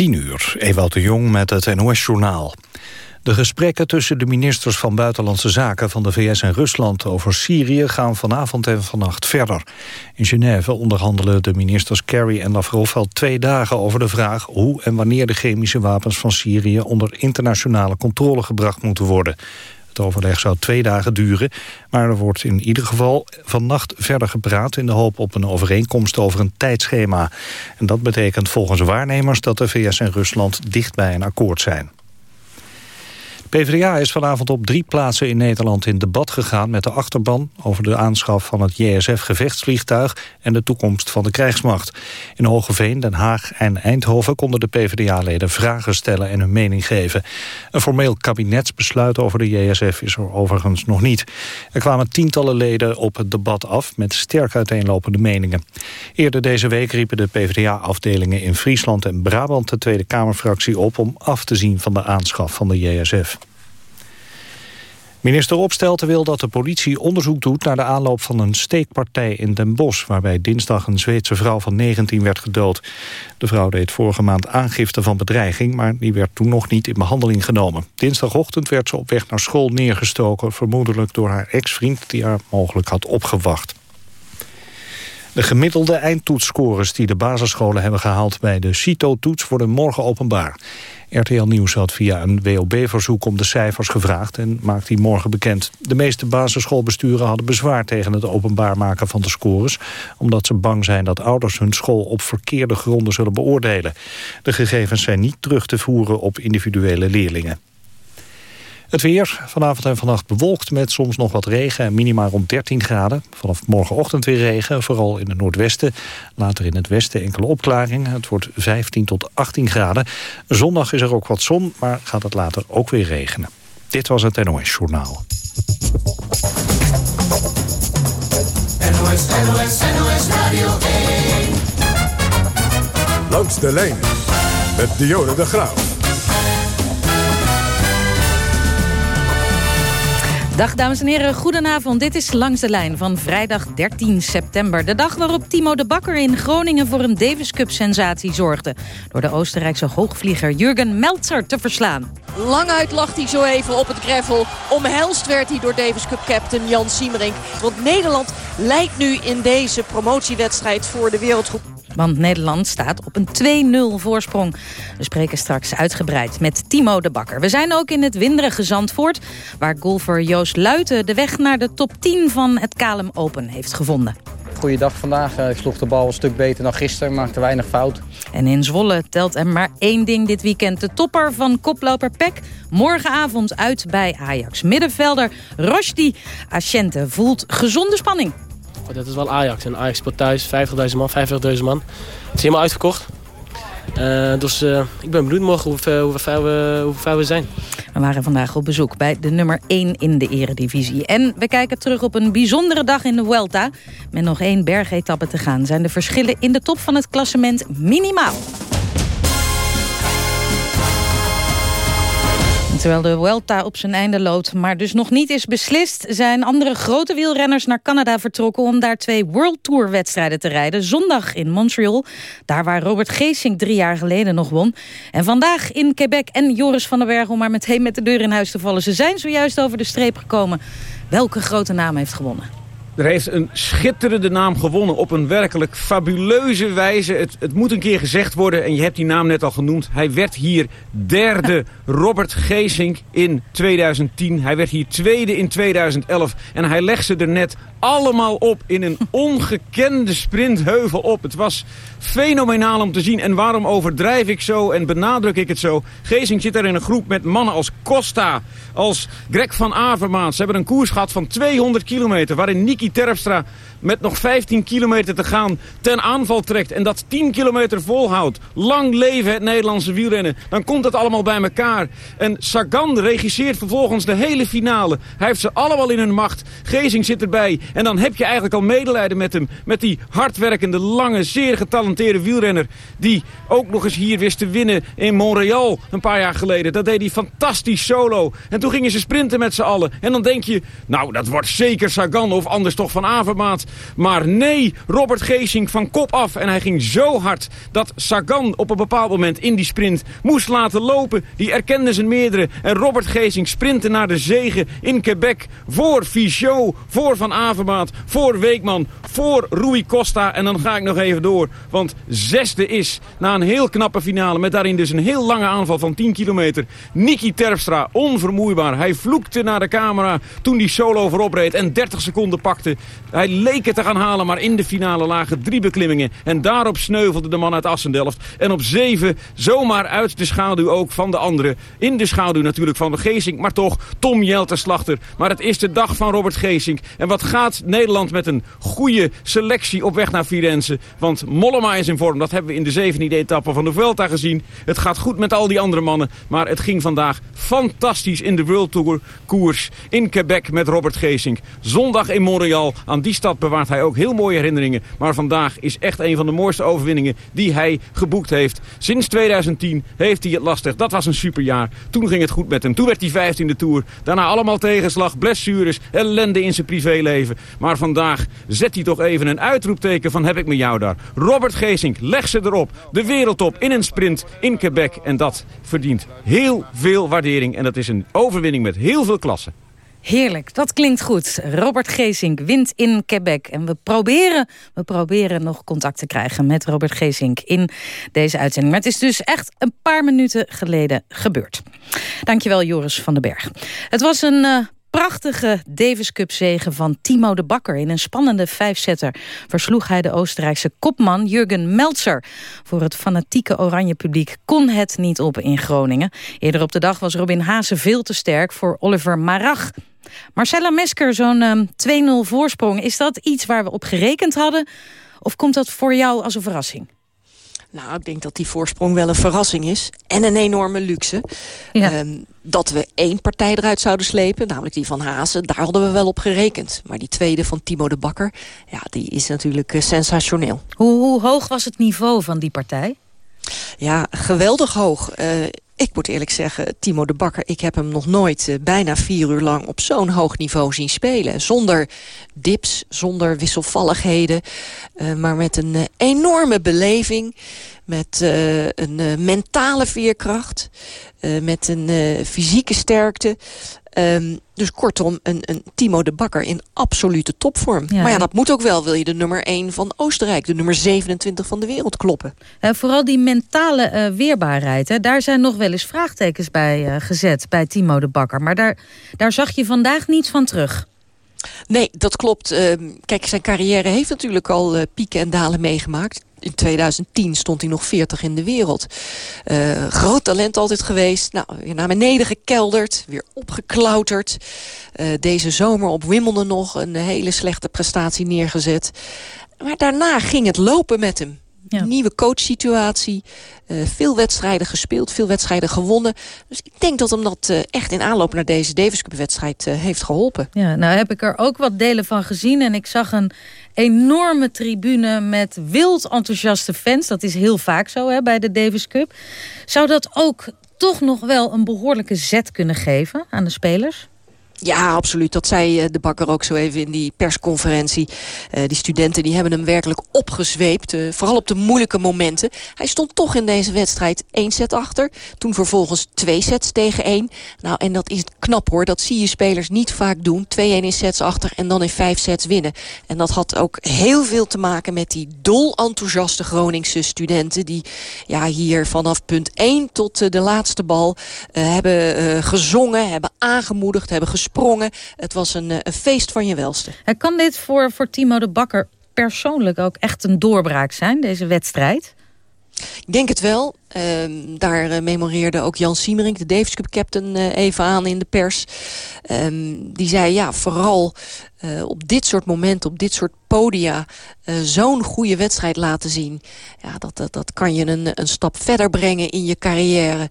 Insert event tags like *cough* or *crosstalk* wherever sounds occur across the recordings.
10 uur, Ewout de Jong met het NOS-journaal. De gesprekken tussen de ministers van Buitenlandse Zaken van de VS en Rusland over Syrië gaan vanavond en vannacht verder. In Genève onderhandelen de ministers Kerry en Lavrov al twee dagen over de vraag hoe en wanneer de chemische wapens van Syrië onder internationale controle gebracht moeten worden. Het overleg zou twee dagen duren, maar er wordt in ieder geval vannacht verder gepraat... in de hoop op een overeenkomst over een tijdschema. En dat betekent volgens waarnemers dat de VS en Rusland dicht bij een akkoord zijn. PvdA is vanavond op drie plaatsen in Nederland in debat gegaan met de achterban over de aanschaf van het JSF-gevechtsvliegtuig en de toekomst van de krijgsmacht. In Hogeveen, Den Haag en Eindhoven konden de PvdA-leden vragen stellen en hun mening geven. Een formeel kabinetsbesluit over de JSF is er overigens nog niet. Er kwamen tientallen leden op het debat af met sterk uiteenlopende meningen. Eerder deze week riepen de PvdA-afdelingen in Friesland en Brabant de Tweede Kamerfractie op om af te zien van de aanschaf van de JSF. Minister Opstelten wil dat de politie onderzoek doet naar de aanloop van een steekpartij in Den Bosch, waarbij dinsdag een Zweedse vrouw van 19 werd gedood. De vrouw deed vorige maand aangifte van bedreiging, maar die werd toen nog niet in behandeling genomen. Dinsdagochtend werd ze op weg naar school neergestoken, vermoedelijk door haar ex-vriend die haar mogelijk had opgewacht. De gemiddelde eindtoetsscores die de basisscholen hebben gehaald bij de CITO-toets worden morgen openbaar. RTL Nieuws had via een WOB-verzoek om de cijfers gevraagd en maakt die morgen bekend. De meeste basisschoolbesturen hadden bezwaar tegen het openbaar maken van de scores, omdat ze bang zijn dat ouders hun school op verkeerde gronden zullen beoordelen. De gegevens zijn niet terug te voeren op individuele leerlingen. Het weer, vanavond en vannacht bewolkt met soms nog wat regen... en minima rond 13 graden. Vanaf morgenochtend weer regen, vooral in het noordwesten. Later in het westen enkele opklaringen. Het wordt 15 tot 18 graden. Zondag is er ook wat zon, maar gaat het later ook weer regenen. Dit was het NOS Journaal. NOS, NOS, NOS Radio 1. Langs de lijn met Dionne de Graaf. Dag dames en heren, goedenavond. Dit is Langs de Lijn van vrijdag 13 september. De dag waarop Timo de Bakker in Groningen voor een Davis Cup sensatie zorgde. Door de Oostenrijkse hoogvlieger Jurgen Meltzer te verslaan. Languit lag hij zo even op het gravel. Omhelst werd hij door Davis Cup captain Jan Siemerink. Want Nederland lijkt nu in deze promotiewedstrijd voor de wereldgroep want Nederland staat op een 2-0 voorsprong. We spreken straks uitgebreid met Timo de Bakker. We zijn ook in het winderige Zandvoort... waar golfer Joost Luiten de weg naar de top 10 van het Kalem Open heeft gevonden. Goeiedag vandaag. Ik sloeg de bal een stuk beter dan gisteren, maakte weinig fout. En in Zwolle telt er maar één ding dit weekend. De topper van koploper Peck. Morgenavond uit bij Ajax. Middenvelder Roshdi Asciente voelt gezonde spanning. Oh, dat is wel Ajax. En Ajax speelt thuis 50.000 man, 45.000 man. Het is helemaal uitverkocht. Uh, dus uh, ik ben benieuwd morgen hoe, hoe, ver we, hoe ver we zijn. We waren vandaag op bezoek bij de nummer 1 in de eredivisie. En we kijken terug op een bijzondere dag in de Vuelta. Met nog één bergetappe te gaan zijn de verschillen in de top van het klassement minimaal. Terwijl de Vuelta op zijn einde loopt, maar dus nog niet is beslist... zijn andere grote wielrenners naar Canada vertrokken... om daar twee World Tour wedstrijden te rijden. Zondag in Montreal, daar waar Robert Geesink drie jaar geleden nog won. En vandaag in Quebec en Joris van der Berg... om maar meteen met de deur in huis te vallen. Ze zijn zojuist over de streep gekomen. Welke grote naam heeft gewonnen? Er heeft een schitterende naam gewonnen op een werkelijk fabuleuze wijze. Het, het, moet een keer gezegd worden en je hebt die naam net al genoemd. Hij werd hier derde *laughs* Robert Geesink in 2010. Hij werd hier tweede in 2011 en hij legde ze er net allemaal op in een *laughs* ongekende sprintheuvel op. Het was fenomenaal om te zien. En waarom overdrijf ik zo en benadruk ik het zo? Geesink zit er in een groep met mannen als Costa, als Greg van Avermaat. Ze hebben een koers gehad van 200 kilometer... waarin Niki Terpstra met nog 15 kilometer te gaan ten aanval trekt... en dat 10 kilometer volhoudt. Lang leven het Nederlandse wielrennen. Dan komt het allemaal bij elkaar. En Sagan regisseert vervolgens de hele finale. Hij heeft ze allemaal in hun macht. Gezing zit erbij. En dan heb je eigenlijk al medelijden met hem. Met die hardwerkende, lange, zeer getalenteerde wielrenner... die ook nog eens hier wist te winnen in Montreal een paar jaar geleden. Dat deed hij fantastisch solo. En toen gingen ze sprinten met z'n allen. En dan denk je, nou, dat wordt zeker Sagan of anders is toch van Avermaat. Maar nee, Robert Geesink van kop af. En hij ging zo hard dat Sagan op een bepaald moment in die sprint moest laten lopen. Die erkende zijn meerdere. En Robert Geesink sprintte naar de zegen in Quebec. Voor Fichot, voor Van Avermaat, voor Weekman, voor Rui Costa. En dan ga ik nog even door. Want zesde is na een heel knappe finale met daarin dus een heel lange aanval van 10 kilometer. Niki Terpstra, onvermoeibaar. Hij vloekte naar de camera toen die solo voorop reed en 30 seconden pakte. Hij leek het te gaan halen, maar in de finale lagen drie beklimmingen. En daarop sneuvelde de man uit Assendelft. En op zeven zomaar uit de schaduw ook van de anderen. In de schaduw natuurlijk van de Geesink, maar toch Tom Jelter Slachter. Maar het is de dag van Robert Geesink. En wat gaat Nederland met een goede selectie op weg naar Firenze? Want Mollema is in vorm, dat hebben we in de zevende etappe van de Vuelta gezien. Het gaat goed met al die andere mannen, maar het ging vandaag fantastisch in de World Tour koers in Quebec met Robert Geesink. Zondag in Montreal, aan die stad bewaart hij ook heel mooie herinneringen. Maar vandaag is echt een van de mooiste overwinningen die hij geboekt heeft. Sinds 2010 heeft hij het lastig. Dat was een superjaar. Toen ging het goed met hem. Toen werd hij 15e Tour. Daarna allemaal tegenslag, blessures, ellende in zijn privéleven. Maar vandaag zet hij toch even een uitroepteken van heb ik met jou daar. Robert Geesink, leg ze erop. De wereldtop in een sprint in Quebec. En dat verdient heel veel waardering. En dat is een overwinning met heel veel klasse. Heerlijk, dat klinkt goed. Robert Geesink wint in Quebec. En we proberen, we proberen nog contact te krijgen met Robert Geesink in deze uitzending. Maar het is dus echt een paar minuten geleden gebeurd. Dankjewel Joris van den Berg. Het was een uh, prachtige Davis Cup zegen van Timo de Bakker. In een spannende vijfzetter versloeg hij de Oostenrijkse kopman Jurgen Meltzer. Voor het fanatieke oranje publiek kon het niet op in Groningen. Eerder op de dag was Robin Haase veel te sterk voor Oliver Marach. Marcella Mesker, zo'n 2-0 voorsprong. Is dat iets waar we op gerekend hadden? Of komt dat voor jou als een verrassing? Nou, ik denk dat die voorsprong wel een verrassing is. En een enorme luxe. Ja. Um, dat we één partij eruit zouden slepen, namelijk die van Hazen, daar hadden we wel op gerekend. Maar die tweede van Timo de Bakker, ja, die is natuurlijk uh, sensationeel. Hoe, hoe, hoog was het niveau van die partij? Ja, geweldig hoog. Uh, ik moet eerlijk zeggen, Timo de Bakker... ik heb hem nog nooit uh, bijna vier uur lang op zo'n hoog niveau zien spelen. Zonder dips, zonder wisselvalligheden. Uh, maar met een uh, enorme beleving. Met een mentale veerkracht. met een fysieke sterkte. Um, dus kortom, een, een Timo de Bakker in absolute topvorm. Ja, maar ja, dat moet ook wel. Wil je de nummer 1 van Oostenrijk, de nummer 27 van de wereld kloppen. Uh, vooral die mentale uh, weerbaarheid. Hè, daar zijn nog wel eens vraagtekens bij uh, gezet bij Timo de Bakker. Maar daar, daar zag je vandaag niets van terug. Nee, dat klopt. Ehm, kijk, zijn carrière heeft natuurlijk al pieken en dalen meegemaakt in 2010 stond hij nog 40 in de wereld. Uh, groot talent altijd geweest. Nou, weer naar beneden gekelderd. Weer opgeklauterd. Uh, deze zomer op Wimbledon nog een hele slechte prestatie neergezet. Maar daarna ging het lopen met hem. Ja. Nieuwe coachsituatie. Uh, veel wedstrijden gespeeld, veel wedstrijden gewonnen. Dus ik denk dat hem dat uh, echt in aanloop naar deze Davis Cup wedstrijd uh, heeft geholpen. Ja, nou heb ik er ook wat delen van gezien. En ik zag een enorme tribune met wild enthousiaste fans. Dat is heel vaak zo hè, bij de Davis Cup. Zou dat ook toch nog wel een behoorlijke zet kunnen geven aan de spelers? Ja, absoluut. Dat zei de bakker ook zo even in die persconferentie. Uh, die studenten die hebben hem werkelijk opgezweept. Uh, vooral op de moeilijke momenten. Hij stond toch in deze wedstrijd één set achter. Toen vervolgens twee sets tegen één. Nou, en dat is knap hoor. Dat zie je spelers niet vaak doen. 2-1 in sets achter en dan in vijf sets winnen. En dat had ook heel veel te maken met die dol enthousiaste Groningse studenten. Die ja, hier vanaf punt 1 tot de laatste bal hebben gezongen, hebben aangemoedigd, hebben gesproken sprongen. Het was een, een feest van je welste. Kan dit voor, voor Timo de Bakker persoonlijk ook echt een doorbraak zijn, deze wedstrijd? Ik denk het wel. Uh, daar uh, memoreerde ook Jan Siemerink, de Davis Cup captain, uh, even aan in de pers. Um, die zei, ja, vooral uh, op dit soort momenten, op dit soort podia... zo'n goede wedstrijd laten zien. Ja, dat, dat, dat kan je een, een stap verder brengen in je carrière.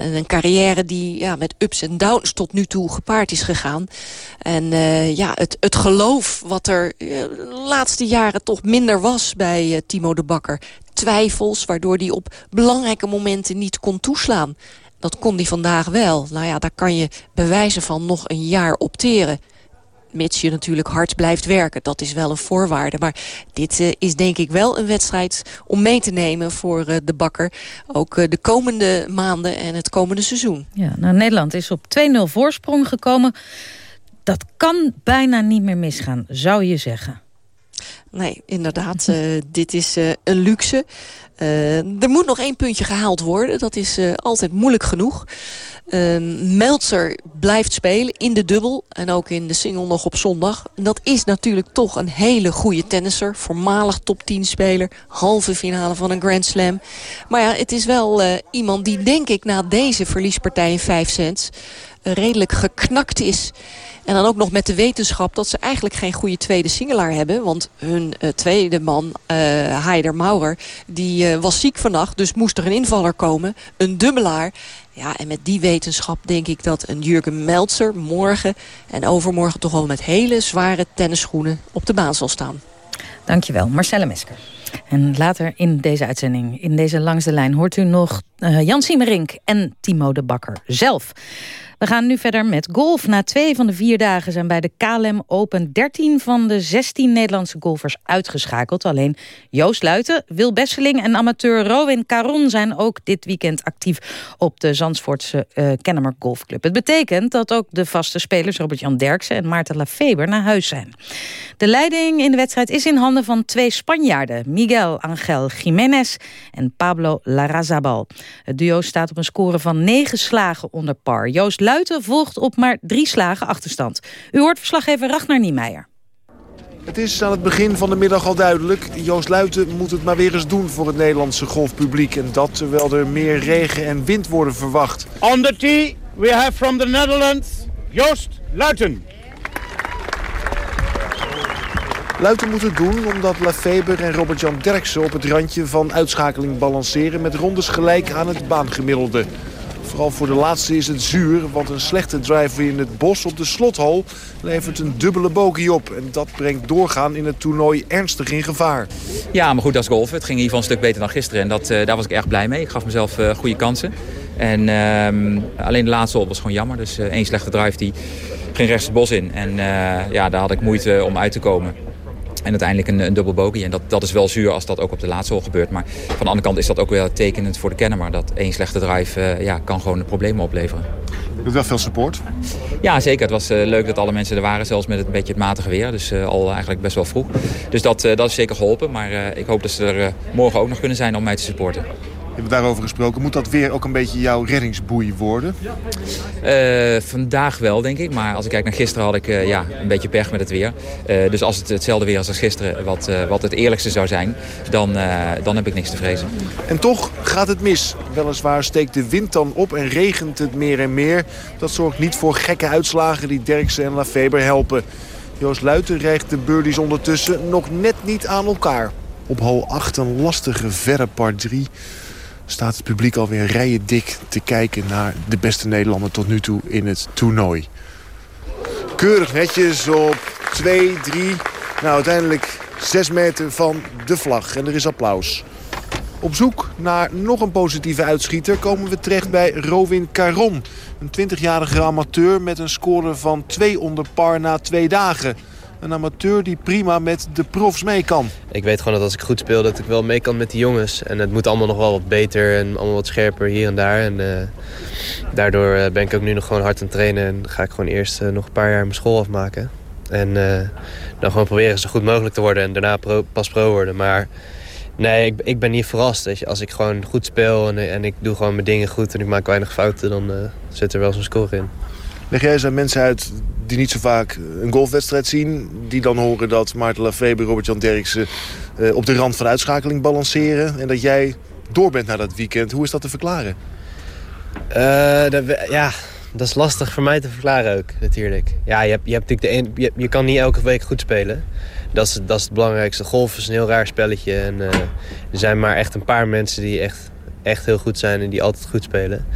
een carrière die ja, met ups en downs tot nu toe gepaard is gegaan. En ja, het, het geloof wat er de laatste jaren toch minder was bij Timo de Bakker twijfels... waardoor hij op belangrijke momenten niet kon toeslaan. Dat kon hij vandaag wel. Nou ja, daar kan je bewijzen van nog een jaar opteren. Mits je natuurlijk hard blijft werken. Dat is wel een voorwaarde. Maar dit uh, is denk ik wel een wedstrijd om mee te nemen voor uh, de bakker. Ook uh, de komende maanden en het komende seizoen. Ja, nou, Nederland is op 2-0 voorsprong gekomen. Dat kan bijna niet meer misgaan, zou je zeggen. Nee, inderdaad. Uh, *laughs* dit is uh, een luxe. Uh, er moet nog één puntje gehaald worden. Dat is altijd moeilijk genoeg. Meltzer blijft spelen in de dubbel. En ook in de single nog op zondag. En dat is natuurlijk toch een hele goede tennisser. Voormalig top 10 speler. Halve finale van een Grand Slam. Maar ja, het is wel iemand die denk ik na deze verliespartij in 5 cents... redelijk geknakt is... En dan ook nog met de wetenschap dat ze eigenlijk geen goede tweede singelaar hebben. Want hun uh, tweede man, uh, Heider Maurer, die uh, was ziek vannacht. Dus moest er een invaller komen. Een dubbelaar. Ja, en met die wetenschap denk ik dat een Jurgen Meltzer morgen en overmorgen toch wel met hele zware tennisschoenen op de baan zal staan. Dankjewel, Marcelle Mesker. En later in deze uitzending, in deze Langs de Lijn... hoort u nog uh, Jan Siemerink en Timo de Bakker zelf. We gaan nu verder met golf. Na twee van de vier dagen zijn bij de KLM Open 13 van de 16 Nederlandse golfers uitgeschakeld. Alleen Joost Luiten, Wil Besseling en amateur Robin Caron zijn ook dit weekend actief op de Zandvoortse uh, Kennemer Golfclub. Het betekent dat ook de vaste spelers Robert-Jan Derksen en Maarten Lafeber naar huis zijn. De leiding in de wedstrijd is in handen van twee Spanjaarden, Miguel Angel Jiménez en Pablo Larrazabal. Het duo staat op een score van negen slagen onder par. Joost Luiten volgt op maar drie slagen achterstand. U hoort verslaggever Ragnar Niemeyer. Het is aan het begin van de middag al duidelijk. Joost Luiten moet het maar weer eens doen voor het Nederlandse golfpubliek. En dat terwijl er meer regen en wind worden verwacht. On the tee we have from the Netherlands Joost Luiten. Luiten moet het doen omdat Lafeber en Robert-Jan Derksen op het randje van uitschakeling balanceren... met rondes gelijk aan het baangemiddelde. Vooral voor de laatste is het zuur, want een slechte driver in het bos op de slothol levert een dubbele bogey op. En dat brengt doorgaan in het toernooi ernstig in gevaar. Ja, maar goed, dat is golf. Het ging geval een stuk beter dan gisteren en dat, uh, daar was ik erg blij mee. Ik gaf mezelf uh, goede kansen. En uh, alleen de laatste hole was gewoon jammer. Dus één slechte drive die ging rechts het bos in. En ja, daar had ik moeite om uit te komen. En uiteindelijk een, een dubbel bogey. En dat, dat is wel zuur als dat ook op de laatste hole gebeurt. Maar van de andere kant is dat ook wel tekenend voor de kenner. Maar dat één slechte drive uh, ja, kan gewoon problemen opleveren. Je hebt wel veel support? Ja, zeker. Het was uh, leuk dat alle mensen er waren. Zelfs met het, een beetje het matige weer. Dus uh, al eigenlijk best wel vroeg. Dus dat, dat is zeker geholpen. Maar ik hoop dat ze er morgen ook nog kunnen zijn om mij te supporten. We hebben daarover gesproken. Moet dat weer ook een beetje jouw reddingsboei worden? Uh, vandaag wel, denk ik. Maar als ik kijk naar gisteren had ik uh, ja, een beetje pech met het weer. Uh, dus als het hetzelfde weer is als gisteren, wat, wat het eerlijkste zou zijn... Dan, dan heb ik niks te vrezen. En toch gaat het mis. Weliswaar steekt de wind dan op en regent het meer en meer. Dat zorgt niet voor gekke uitslagen die Derksen en Lafeber helpen. Joost Luiten rijgt de birdies ondertussen nog net niet aan elkaar. Op hol 8 een lastige verre par 3 staat het publiek alweer rijen dik te kijken naar de beste Nederlander tot nu toe in het toernooi. Keurig netjes op 2, 3, nou uiteindelijk 6 meter van de vlag en er is applaus. Op zoek naar nog een positieve uitschieter komen we terecht bij Robin Caron. Een 20-jarige amateur met een score van 2 onder par na twee dagen. Een amateur die prima met de profs mee kan. Ik weet gewoon dat als ik goed speel dat ik wel mee kan met de jongens. En het moet allemaal nog wel wat beter en allemaal wat scherper hier en daar. En uh, daardoor uh, ben ik ook nu nog gewoon hard aan het trainen. En ga ik gewoon eerst uh, nog een paar jaar mijn school afmaken. En dan gewoon proberen zo goed mogelijk te worden. En daarna pas pro worden. Maar nee, ik, ik ben niet verrast. Weet je. Als ik gewoon goed speel en, en ik doe gewoon mijn dingen goed en ik maak weinig fouten... dan zit er wel zo'n score in. Leg jij eens mensen uit die niet zo vaak een golfwedstrijd zien... die dan horen dat Maarten Lafeber, Robert-Jan Derksen... Uh, op de rand van uitschakeling balanceren... en dat jij door bent na dat weekend. Hoe is dat te verklaren? Uh, dat, ja, dat is lastig voor mij te verklaren ook, natuurlijk. Ja, je, hebt, je, hebt natuurlijk de een, je, kan niet elke week goed spelen. Dat is, dat is het belangrijkste. Golf is een heel raar spelletje. En, uh, er zijn maar echt een paar mensen die echt echt heel goed zijn en die altijd goed spelen.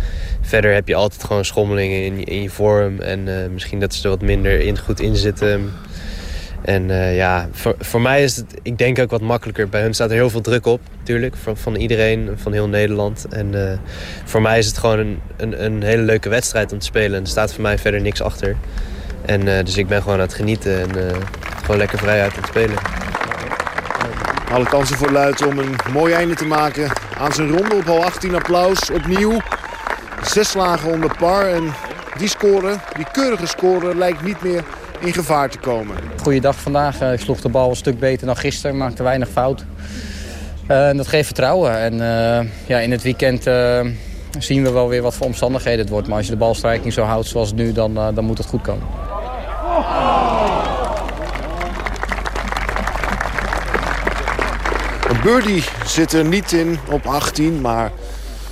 Verder heb je altijd gewoon schommelingen in, in je vorm. En uh, misschien dat ze er wat minder in, goed in zitten. En uh, ja, voor, voor mij is het, ik denk ook wat makkelijker. Bij hun staat er heel veel druk op, natuurlijk. Van, van iedereen, van heel Nederland. En uh, voor mij is het gewoon een, een, een, hele leuke wedstrijd om te spelen. En er staat voor mij verder niks achter. En dus ik ben gewoon aan het genieten en gewoon lekker vrij uit aan het spelen. Alle kansen voor Luiten om een mooi einde te maken aan zijn ronde. Op hal 18 applaus opnieuw. Zes slagen onder par en die score, die keurige score, lijkt niet meer in gevaar te komen. Goeiedag vandaag. Ik sloeg de bal een stuk beter dan gisteren, maakte weinig fout. Uh, dat geeft vertrouwen. En uh, ja, in het weekend zien we wel weer wat voor omstandigheden het wordt. Maar als je de balstrijking zo houdt zoals nu, dan, dan moet het goed komen. Birdie zit er niet in op 18, maar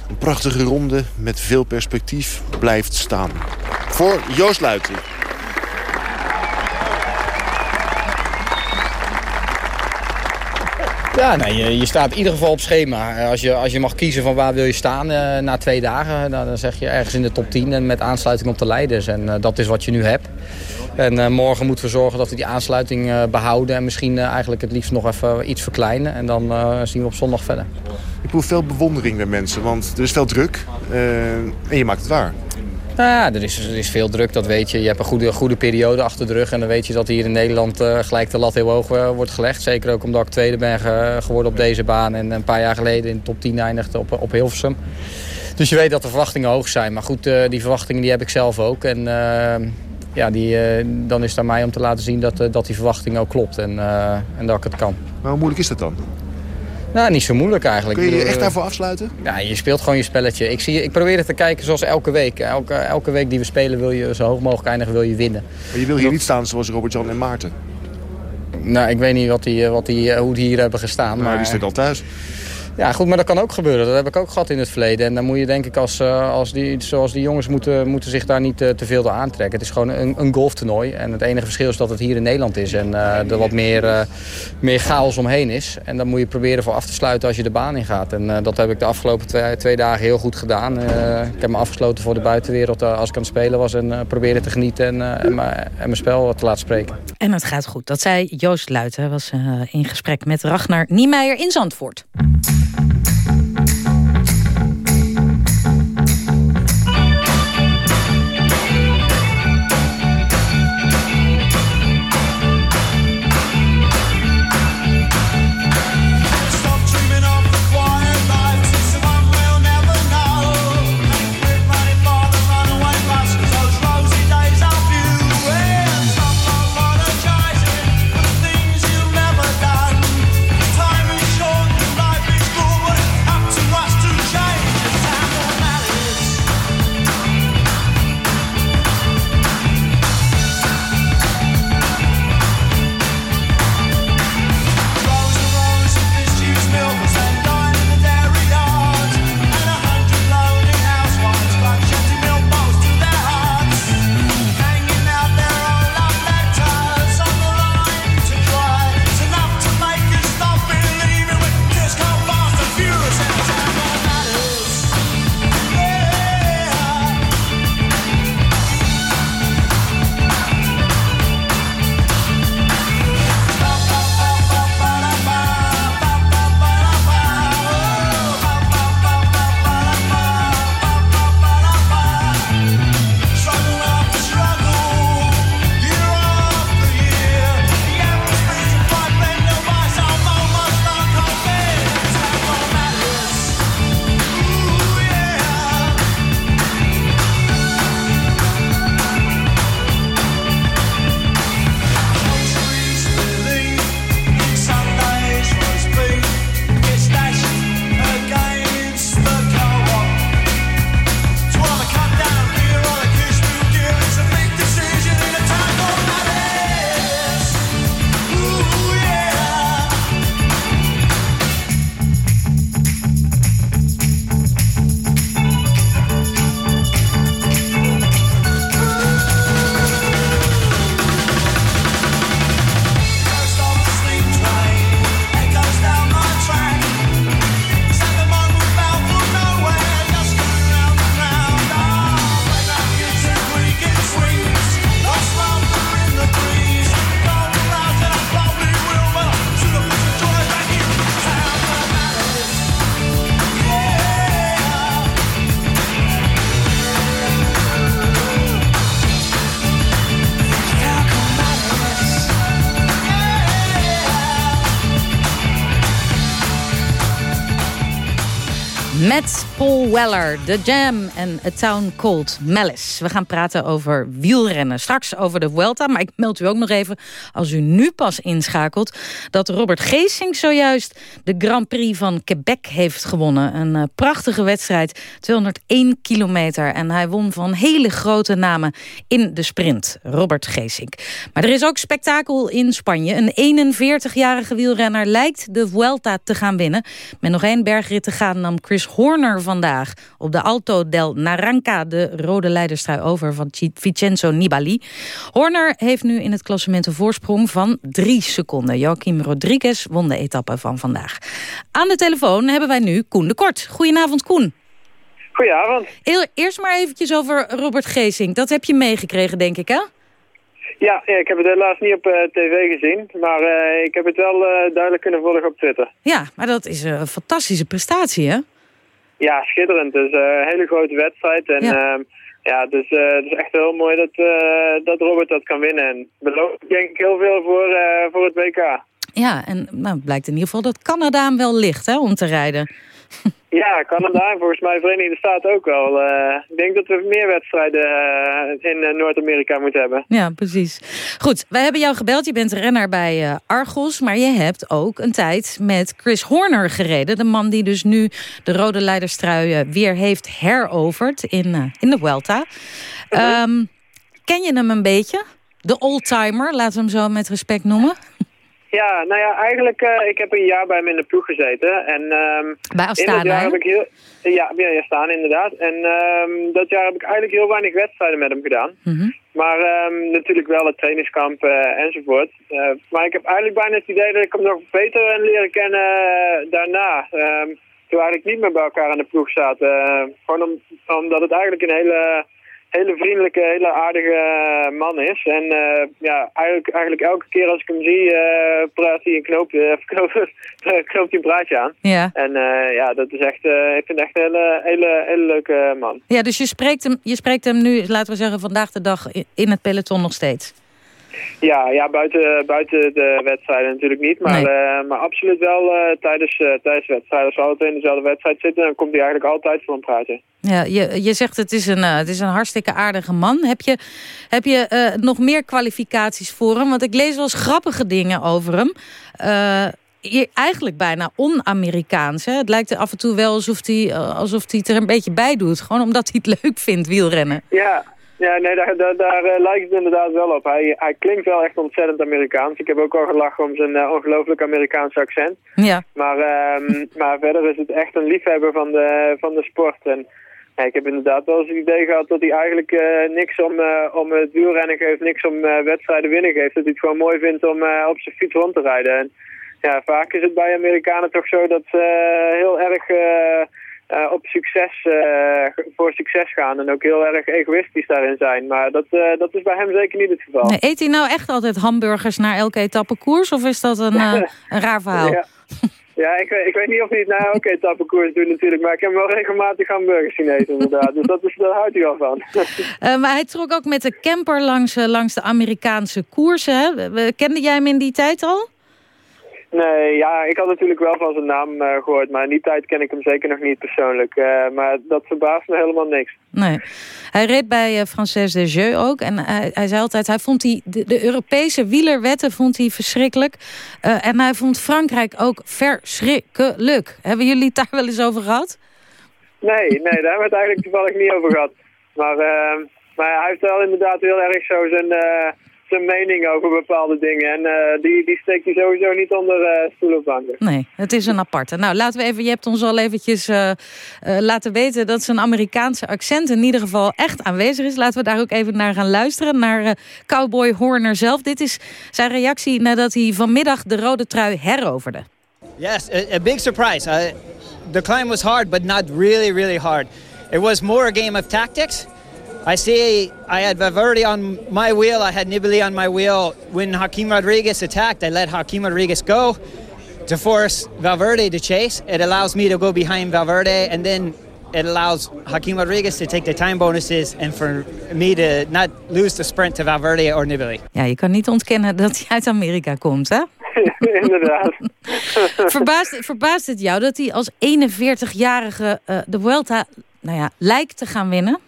een prachtige ronde met veel perspectief blijft staan. Voor Joost Luiten. Ja, nee, je, je, staat in ieder geval op schema. Als je, als je mag kiezen van waar wil je staan uh, na twee dagen... Dan, zeg je ergens in de top 10 en met aansluiting op de leiders. En uh, dat is wat je nu hebt. En uh, morgen moeten we zorgen dat we die aansluiting behouden... en misschien eigenlijk het liefst nog even iets verkleinen. En dan zien we op zondag verder. Ik proef veel bewondering bij mensen, want er is veel druk. en je maakt het waar. Ja, er is, er is veel druk, dat weet je. Je hebt een goede, goede periode achter de rug. En dan weet je dat hier in Nederland uh, gelijk de lat heel hoog uh, wordt gelegd. Zeker ook omdat ik tweede ben geworden op deze baan. En een paar jaar geleden in de top 10 eindigde op, op Hilversum. Dus je weet dat de verwachtingen hoog zijn. Maar goed, uh, die verwachtingen die heb ik zelf ook. En ja, die, dan is het aan mij om te laten zien dat, dat die verwachting ook klopt. En, en dat ik het kan. Maar hoe moeilijk is dat dan? Nou, niet zo moeilijk eigenlijk. Kun je je echt daarvoor afsluiten? Ja, je speelt gewoon je spelletje. Ik, zie, ik probeer het te kijken zoals elke week. Elke, elke week die we spelen wil je zo hoog mogelijk eindigen, wil je winnen. Maar je wil hier niet staan zoals Robert-Jan en Maarten? Nou, ik weet niet wat die, wat die, hoe die hier hebben gestaan. Nou, maar die zit al thuis. Ja, goed, maar dat kan ook gebeuren. Dat heb ik ook gehad in het verleden. En dan moet je denk ik als, eh, als die, zoals die jongens moeten, moeten zich daar niet eh, te veel door aantrekken. Het is gewoon een, een golftoernooi. En het enige verschil is dat het hier in Nederland is. En uh, er wat meer, meer chaos omheen is. En dan moet je proberen voor af te sluiten als je de baan in gaat. En dat heb ik de afgelopen twee, twee dagen heel goed gedaan. ik heb me afgesloten voor de buitenwereld als ik aan het spelen was. En proberen te genieten en, en, en, mijn spel te laten spreken. En het gaat goed. Dat zei Joost Luiten. was in gesprek met Ragnar Niemeyer in Zandvoort. Met Paul Weller, The Jam en A Town Called Malice. We gaan praten over wielrennen. Straks over de Vuelta, maar ik meld u ook nog even... als u nu pas inschakelt... dat Robert Geesink zojuist de Grand Prix van Quebec heeft gewonnen. Een uh, prachtige wedstrijd, 201 kilometer. En hij won van hele grote namen in de sprint, Robert Geesink. Maar er is ook spektakel in Spanje. Een 41-jarige wielrenner lijkt de Vuelta te gaan winnen. Met nog één bergrit te gaan nam Chris Horner vandaag op de Alto del Naranca de rode leiderstrui over van Vincenzo Nibali. Horner heeft nu in het klassement een voorsprong van drie seconden. Joaquim Rodriguez won de etappe van vandaag. Aan de telefoon hebben wij nu Koen de Kort. Goedenavond Koen. Goedenavond. Eerst maar eventjes over Robert Geesink. Dat heb je meegekregen, denk ik, hè? Ja, ik heb het helaas niet op uh, tv gezien. Maar uh, ik heb het wel uh, duidelijk kunnen volgen op Twitter. Ja, maar dat is een fantastische prestatie, hè? Ja, schitterend. Het is een hele grote wedstrijd. En ja, uh, ja dus, uh, het is echt heel mooi dat, uh, dat Robert dat kan winnen. En belooft denk ik heel veel voor, uh, voor het WK. Ja, en nou, het blijkt in ieder geval dat Canada hem wel ligt hè, om te rijden. *laughs* Ja, Canada en volgens mij de Verenigde Staten ook wel. Uh, ik denk dat we meer wedstrijden uh, in uh, Noord-Amerika moeten hebben. Ja, precies. Goed, wij hebben jou gebeld. Je bent renner bij Argos, maar je hebt ook een tijd met Chris Horner gereden. De man die dus nu de rode leiderstrui weer heeft heroverd in, in de Vuelta. -huh. um, ken je hem een beetje? De oldtimer, laten we hem zo met respect noemen. Ja, nou ja, eigenlijk, uh, ik heb een jaar bij hem in de ploeg gezeten. En, um, bij Astana, heb ik heel, ja, bij Astana inderdaad. En um, dat jaar heb ik eigenlijk heel weinig wedstrijden met hem gedaan. Mm -hmm. Maar um, natuurlijk wel het trainingskamp uh, enzovoort. Uh, maar ik heb eigenlijk bijna het idee dat ik hem nog beter leren kennen daarna. toen eigenlijk niet meer bij elkaar in de ploeg zaten. gewoon om, omdat het eigenlijk een hele hele vriendelijke, hele aardige man is. En uh, ja, eigenlijk, eigenlijk elke keer als ik hem zie, uh, praat hij een knoopje, *laughs* knoopt, hij een praatje aan. Ja. En uh, ja, dat is echt, ik vind echt een hele, hele, hele leuke man. Ja, dus je spreekt, hem, je spreekt hem nu, laten we zeggen, vandaag de dag in het peloton nog steeds? Ja, ja buiten, buiten de wedstrijden natuurlijk niet. Maar, nee. uh, maar absoluut wel uh, tijdens, uh, tijdens wedstrijden. Als we altijd in dezelfde wedstrijd zitten, dan komt hij eigenlijk altijd voor een praatje. Ja, je, je zegt het is, een, het is een hartstikke aardige man. Heb je, heb je nog meer kwalificaties voor hem? Want ik lees wel eens grappige dingen over hem. eigenlijk bijna on-Amerikaans. Het lijkt er af en toe wel alsof hij, alsof hij het er een beetje bij doet. Gewoon omdat hij het leuk vindt, wielrennen. Ja, ja, nee, daar, daar, daar uh, lijkt het inderdaad wel op. Hij, hij klinkt wel echt ontzettend Amerikaans. Ik heb ook al gelachen om zijn uh, ongelooflijk Amerikaanse accent. Ja. Maar, uh, *laughs* maar verder is het echt een liefhebber van de, van de sport. En ja, ik heb inderdaad wel eens het idee gehad dat hij eigenlijk uh, niks om, om het wielrennen geeft, niks om wedstrijden winnen geeft. Dat hij het gewoon mooi vindt om op zijn fiets rond te rijden. En ja, vaak is het bij Amerikanen toch zo dat ze heel erg... Uh, op succes, uh, voor succes gaan en ook heel erg egoïstisch daarin zijn. Maar dat, uh, dat is bij hem zeker niet het geval. Nee, eet hij nou echt altijd hamburgers na elke etappe koers of is dat een, een raar verhaal? Ja, ja ik, weet, ik weet niet of hij het na elke etappe koers doet natuurlijk, maar ik heb wel regelmatig hamburgers zien eten inderdaad. dus dat is, daar houdt hij wel van. *laughs* maar hij trok ook met de camper langs, langs de Amerikaanse koersen. Kende jij hem in die tijd al? Nee, ja, ik had natuurlijk wel van zijn naam uh, gehoord, maar in die tijd ken ik hem zeker nog niet persoonlijk. Uh, maar dat verbaast me helemaal niks. Nee. Hij reed bij uh, Frances Desjeux ook en hij, hij zei altijd, hij vond die, de, de Europese wielerwetten vond hij verschrikkelijk. en hij vond Frankrijk ook verschrikkelijk. Hebben jullie het daar wel eens over gehad? Nee, nee, daar hebben we het eigenlijk toevallig niet over gehad. Maar, maar hij heeft wel inderdaad heel erg zo zijn zijn mening over bepaalde dingen. En uh, die, die steekt hij sowieso niet onder uh, stoel of banken. Nee, het is een aparte. Nou, laten we even, je hebt ons al eventjes uh, laten weten dat zijn Amerikaanse accent in ieder geval echt aanwezig is. Laten we daar ook even naar gaan luisteren, naar Cowboy Horner zelf. Dit is zijn reactie nadat hij vanmiddag de rode trui heroverde. Yes, a, a big surprise. Uh, the climb was hard, but not really, really hard. It was more a game of tactics. I see I had Valverde on my wheel, I had Nibali on my wheel. When Hakeem Rodriguez attacked, I let Hakeem Rodriguez go to force Valverde to chase. It allows me to go behind Valverde, and then it allows Hakeem Rodriguez to take the time bonuses and for me to not lose the sprint to Valverde or Nibali. Ja, je kan niet ontkennen dat hij uit Amerika komt, hè? *laughs* inderdaad. *laughs* verbaast, verbaast het jou dat hij als 41-jarige uh, de Vuelta nou ja, lijkt te gaan winnen?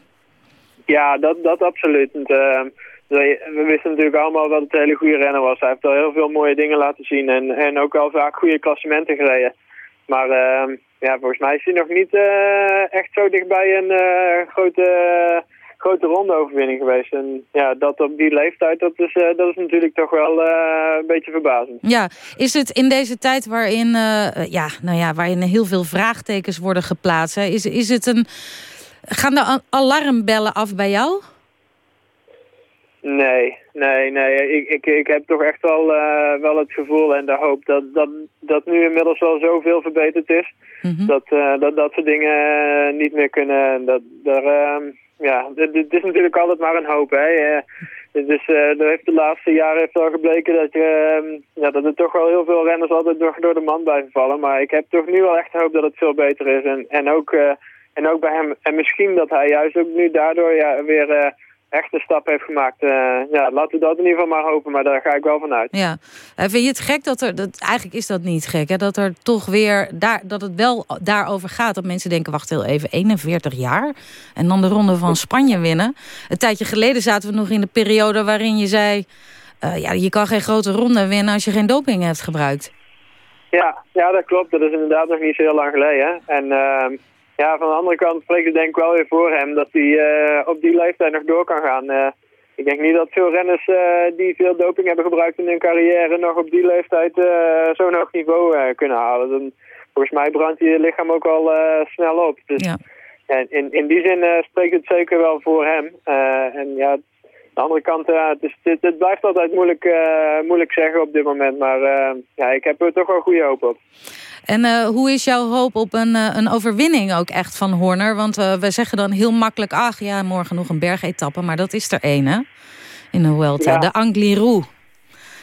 Ja, dat, dat absoluut. Uh, we wisten natuurlijk allemaal dat het een hele goede renner was. Hij heeft al heel veel mooie dingen laten zien en, en ook al vaak goede klassementen gereden. Maar uh, ja, volgens mij is hij nog niet uh, echt zo dichtbij een uh, grote, grote rondeoverwinning geweest. En ja, dat op die leeftijd, dat is, uh, dat is natuurlijk toch wel een beetje verbazend. Ja, is het in deze tijd waarin, ja, nou ja, waarin heel veel vraagtekens worden geplaatst, is, is het een... Gaan de alarmbellen af bij jou? Nee, nee, nee. Ik, ik, ik heb toch echt wel, uh, wel het gevoel en de hoop dat, dat, dat nu inmiddels wel zoveel verbeterd is. Mm -hmm. dat, uh, dat dat soort dingen uh, niet meer kunnen. Dat, daar, ja, het is natuurlijk altijd maar een hoop. Hè. dus er heeft de laatste jaren heeft al gebleken dat, je, ja, dat er toch wel heel veel renners altijd door, door de man blijven vallen. Maar ik heb toch nu wel echt hoop dat het veel beter is. En, en, ook, en ook bij hem. En misschien dat hij juist ook nu daardoor ja, weer echt een stap heeft gemaakt. Uh, ja, laten we dat in ieder geval maar hopen, maar daar ga ik wel van uit. Ja. Uh, vind je het gek dat er, dat, eigenlijk is dat niet gek, hè? dat er toch weer, daar, dat het wel daarover gaat. Dat mensen denken, wacht heel even, 41 jaar en dan de ronde van Spanje winnen. Een tijdje geleden zaten we nog in de periode waarin je zei, uh, ja, je kan geen grote ronde winnen als je geen doping hebt gebruikt. Ja, ja, dat klopt. Dat is inderdaad nog niet zo heel lang geleden. En ehm, ja, van de andere kant spreekt het denk ik wel weer voor hem dat hij uh, op die leeftijd nog door kan gaan. Uh, ik denk niet dat veel renners uh, die veel doping hebben gebruikt in hun carrière nog op die leeftijd zo'n hoog niveau kunnen halen. Dan, volgens mij brandt je lichaam ook al snel op. Dus ja. en in, in die zin spreekt het zeker wel voor hem. en ja, de andere kant, ja, het, is, het, het, blijft altijd moeilijk, moeilijk zeggen op dit moment. Maar ja, ik heb er toch wel goede hoop op. En uh, hoe is jouw hoop op een, een overwinning ook echt van Horner? Want we zeggen dan heel makkelijk... ach ja, morgen nog een bergetappe, maar dat is er één, hè? In de Vuelta, Ja. de Angliru.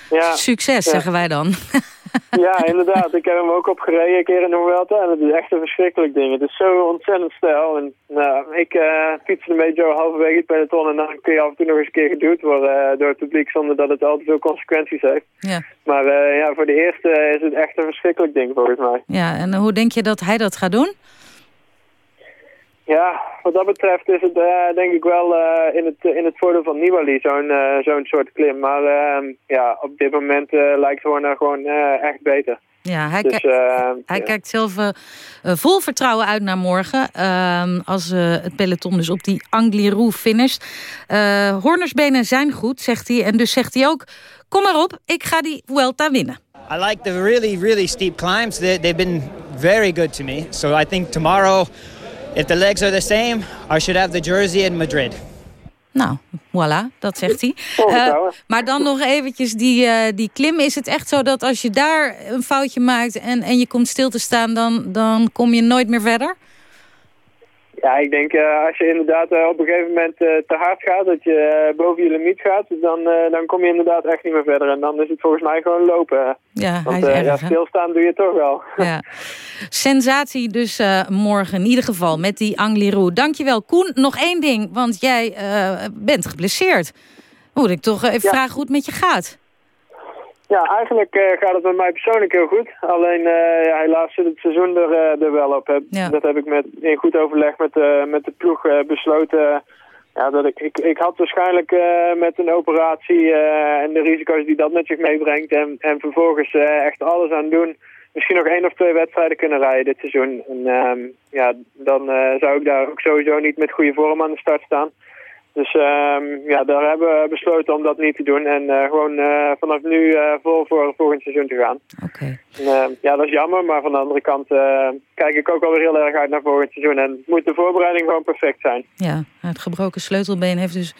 Ja. Succes, Ja. zeggen wij dan. *laughs* *laughs* Ja, inderdaad. Ik heb hem ook opgereden een keer in de Vuelta en het is echt een verschrikkelijk ding. Het is zo ontzettend stijl. En nou, ik uh, fietste een beetje halverwege het peloton en dan kun je af en toe nog eens een keer geduwd worden eh, door het publiek zonder dat het al te veel consequenties heeft. Ja. Maar eh, ja, voor de eerste is het echt een verschrikkelijk ding volgens mij. ja, en hoe denk je dat hij dat gaat doen? Ja, wat dat betreft is het eh, denk ik wel eh, in, het, in het voordeel van Nibali zo'n eh, zo'n soort klim. Maar eh, ja, op dit moment eh, lijkt Horner gewoon eh, echt beter. Ja, hij, Dus, kijkt, eh, hij ja. kijkt zelf vol vertrouwen uit naar morgen. ehm, als eh, het peloton dus op die Angliru finisht. Eh Hornersbenen zijn goed, zegt hij. En dus zegt hij ook, kom maar op, ik ga die Vuelta winnen. I like the really, really steep climbs. They, they've been very good to me. So I think tomorrow, if the legs are the same, I should have the jersey in Madrid. Nou, voilà, dat zegt hij. Eh, maar dan nog eventjes die, eh, die klim. Is het echt zo dat als je daar een foutje maakt en, en je komt stil te staan... Dan, dan kom je nooit meer verder? Ja, ik denk eh, als je inderdaad eh, op een gegeven moment eh, te hard gaat, dat je boven je limiet gaat, dan, eh, dan kom je inderdaad echt niet meer verder. En dan is het volgens mij gewoon lopen. Ja, Want hij is ja, stilstaan doe je toch wel. *laughs* Ja. Sensatie dus morgen in ieder geval met die Angliru. Dankjewel. Koen, nog één ding, want jij bent geblesseerd. Moet ik toch even Ja. vragen hoe het met je gaat? Ja, eigenlijk eh, gaat het met mij persoonlijk heel goed. Alleen ja, helaas zit het seizoen er, eh, er wel op. Ja. Dat heb ik met, in goed overleg met, met de ploeg besloten. ja, dat ik, ik, ik had waarschijnlijk met een operatie en de risico's die dat met zich meebrengt. En, en vervolgens echt alles aan doen. Misschien nog één of twee wedstrijden kunnen rijden dit seizoen. En ehm, ja, dan zou ik daar ook sowieso niet met goede vorm aan de start staan. Dus ehm, ja, daar hebben we besloten om dat niet te doen. En eh, gewoon eh, vanaf nu eh, vol voor volgend seizoen te gaan. Oké. En, eh, ja, dat is jammer. Maar van de andere kant kijk ik ook alweer heel erg uit naar volgend seizoen. En moet de voorbereiding gewoon perfect zijn. Ja, het gebroken sleutelbeen heeft dus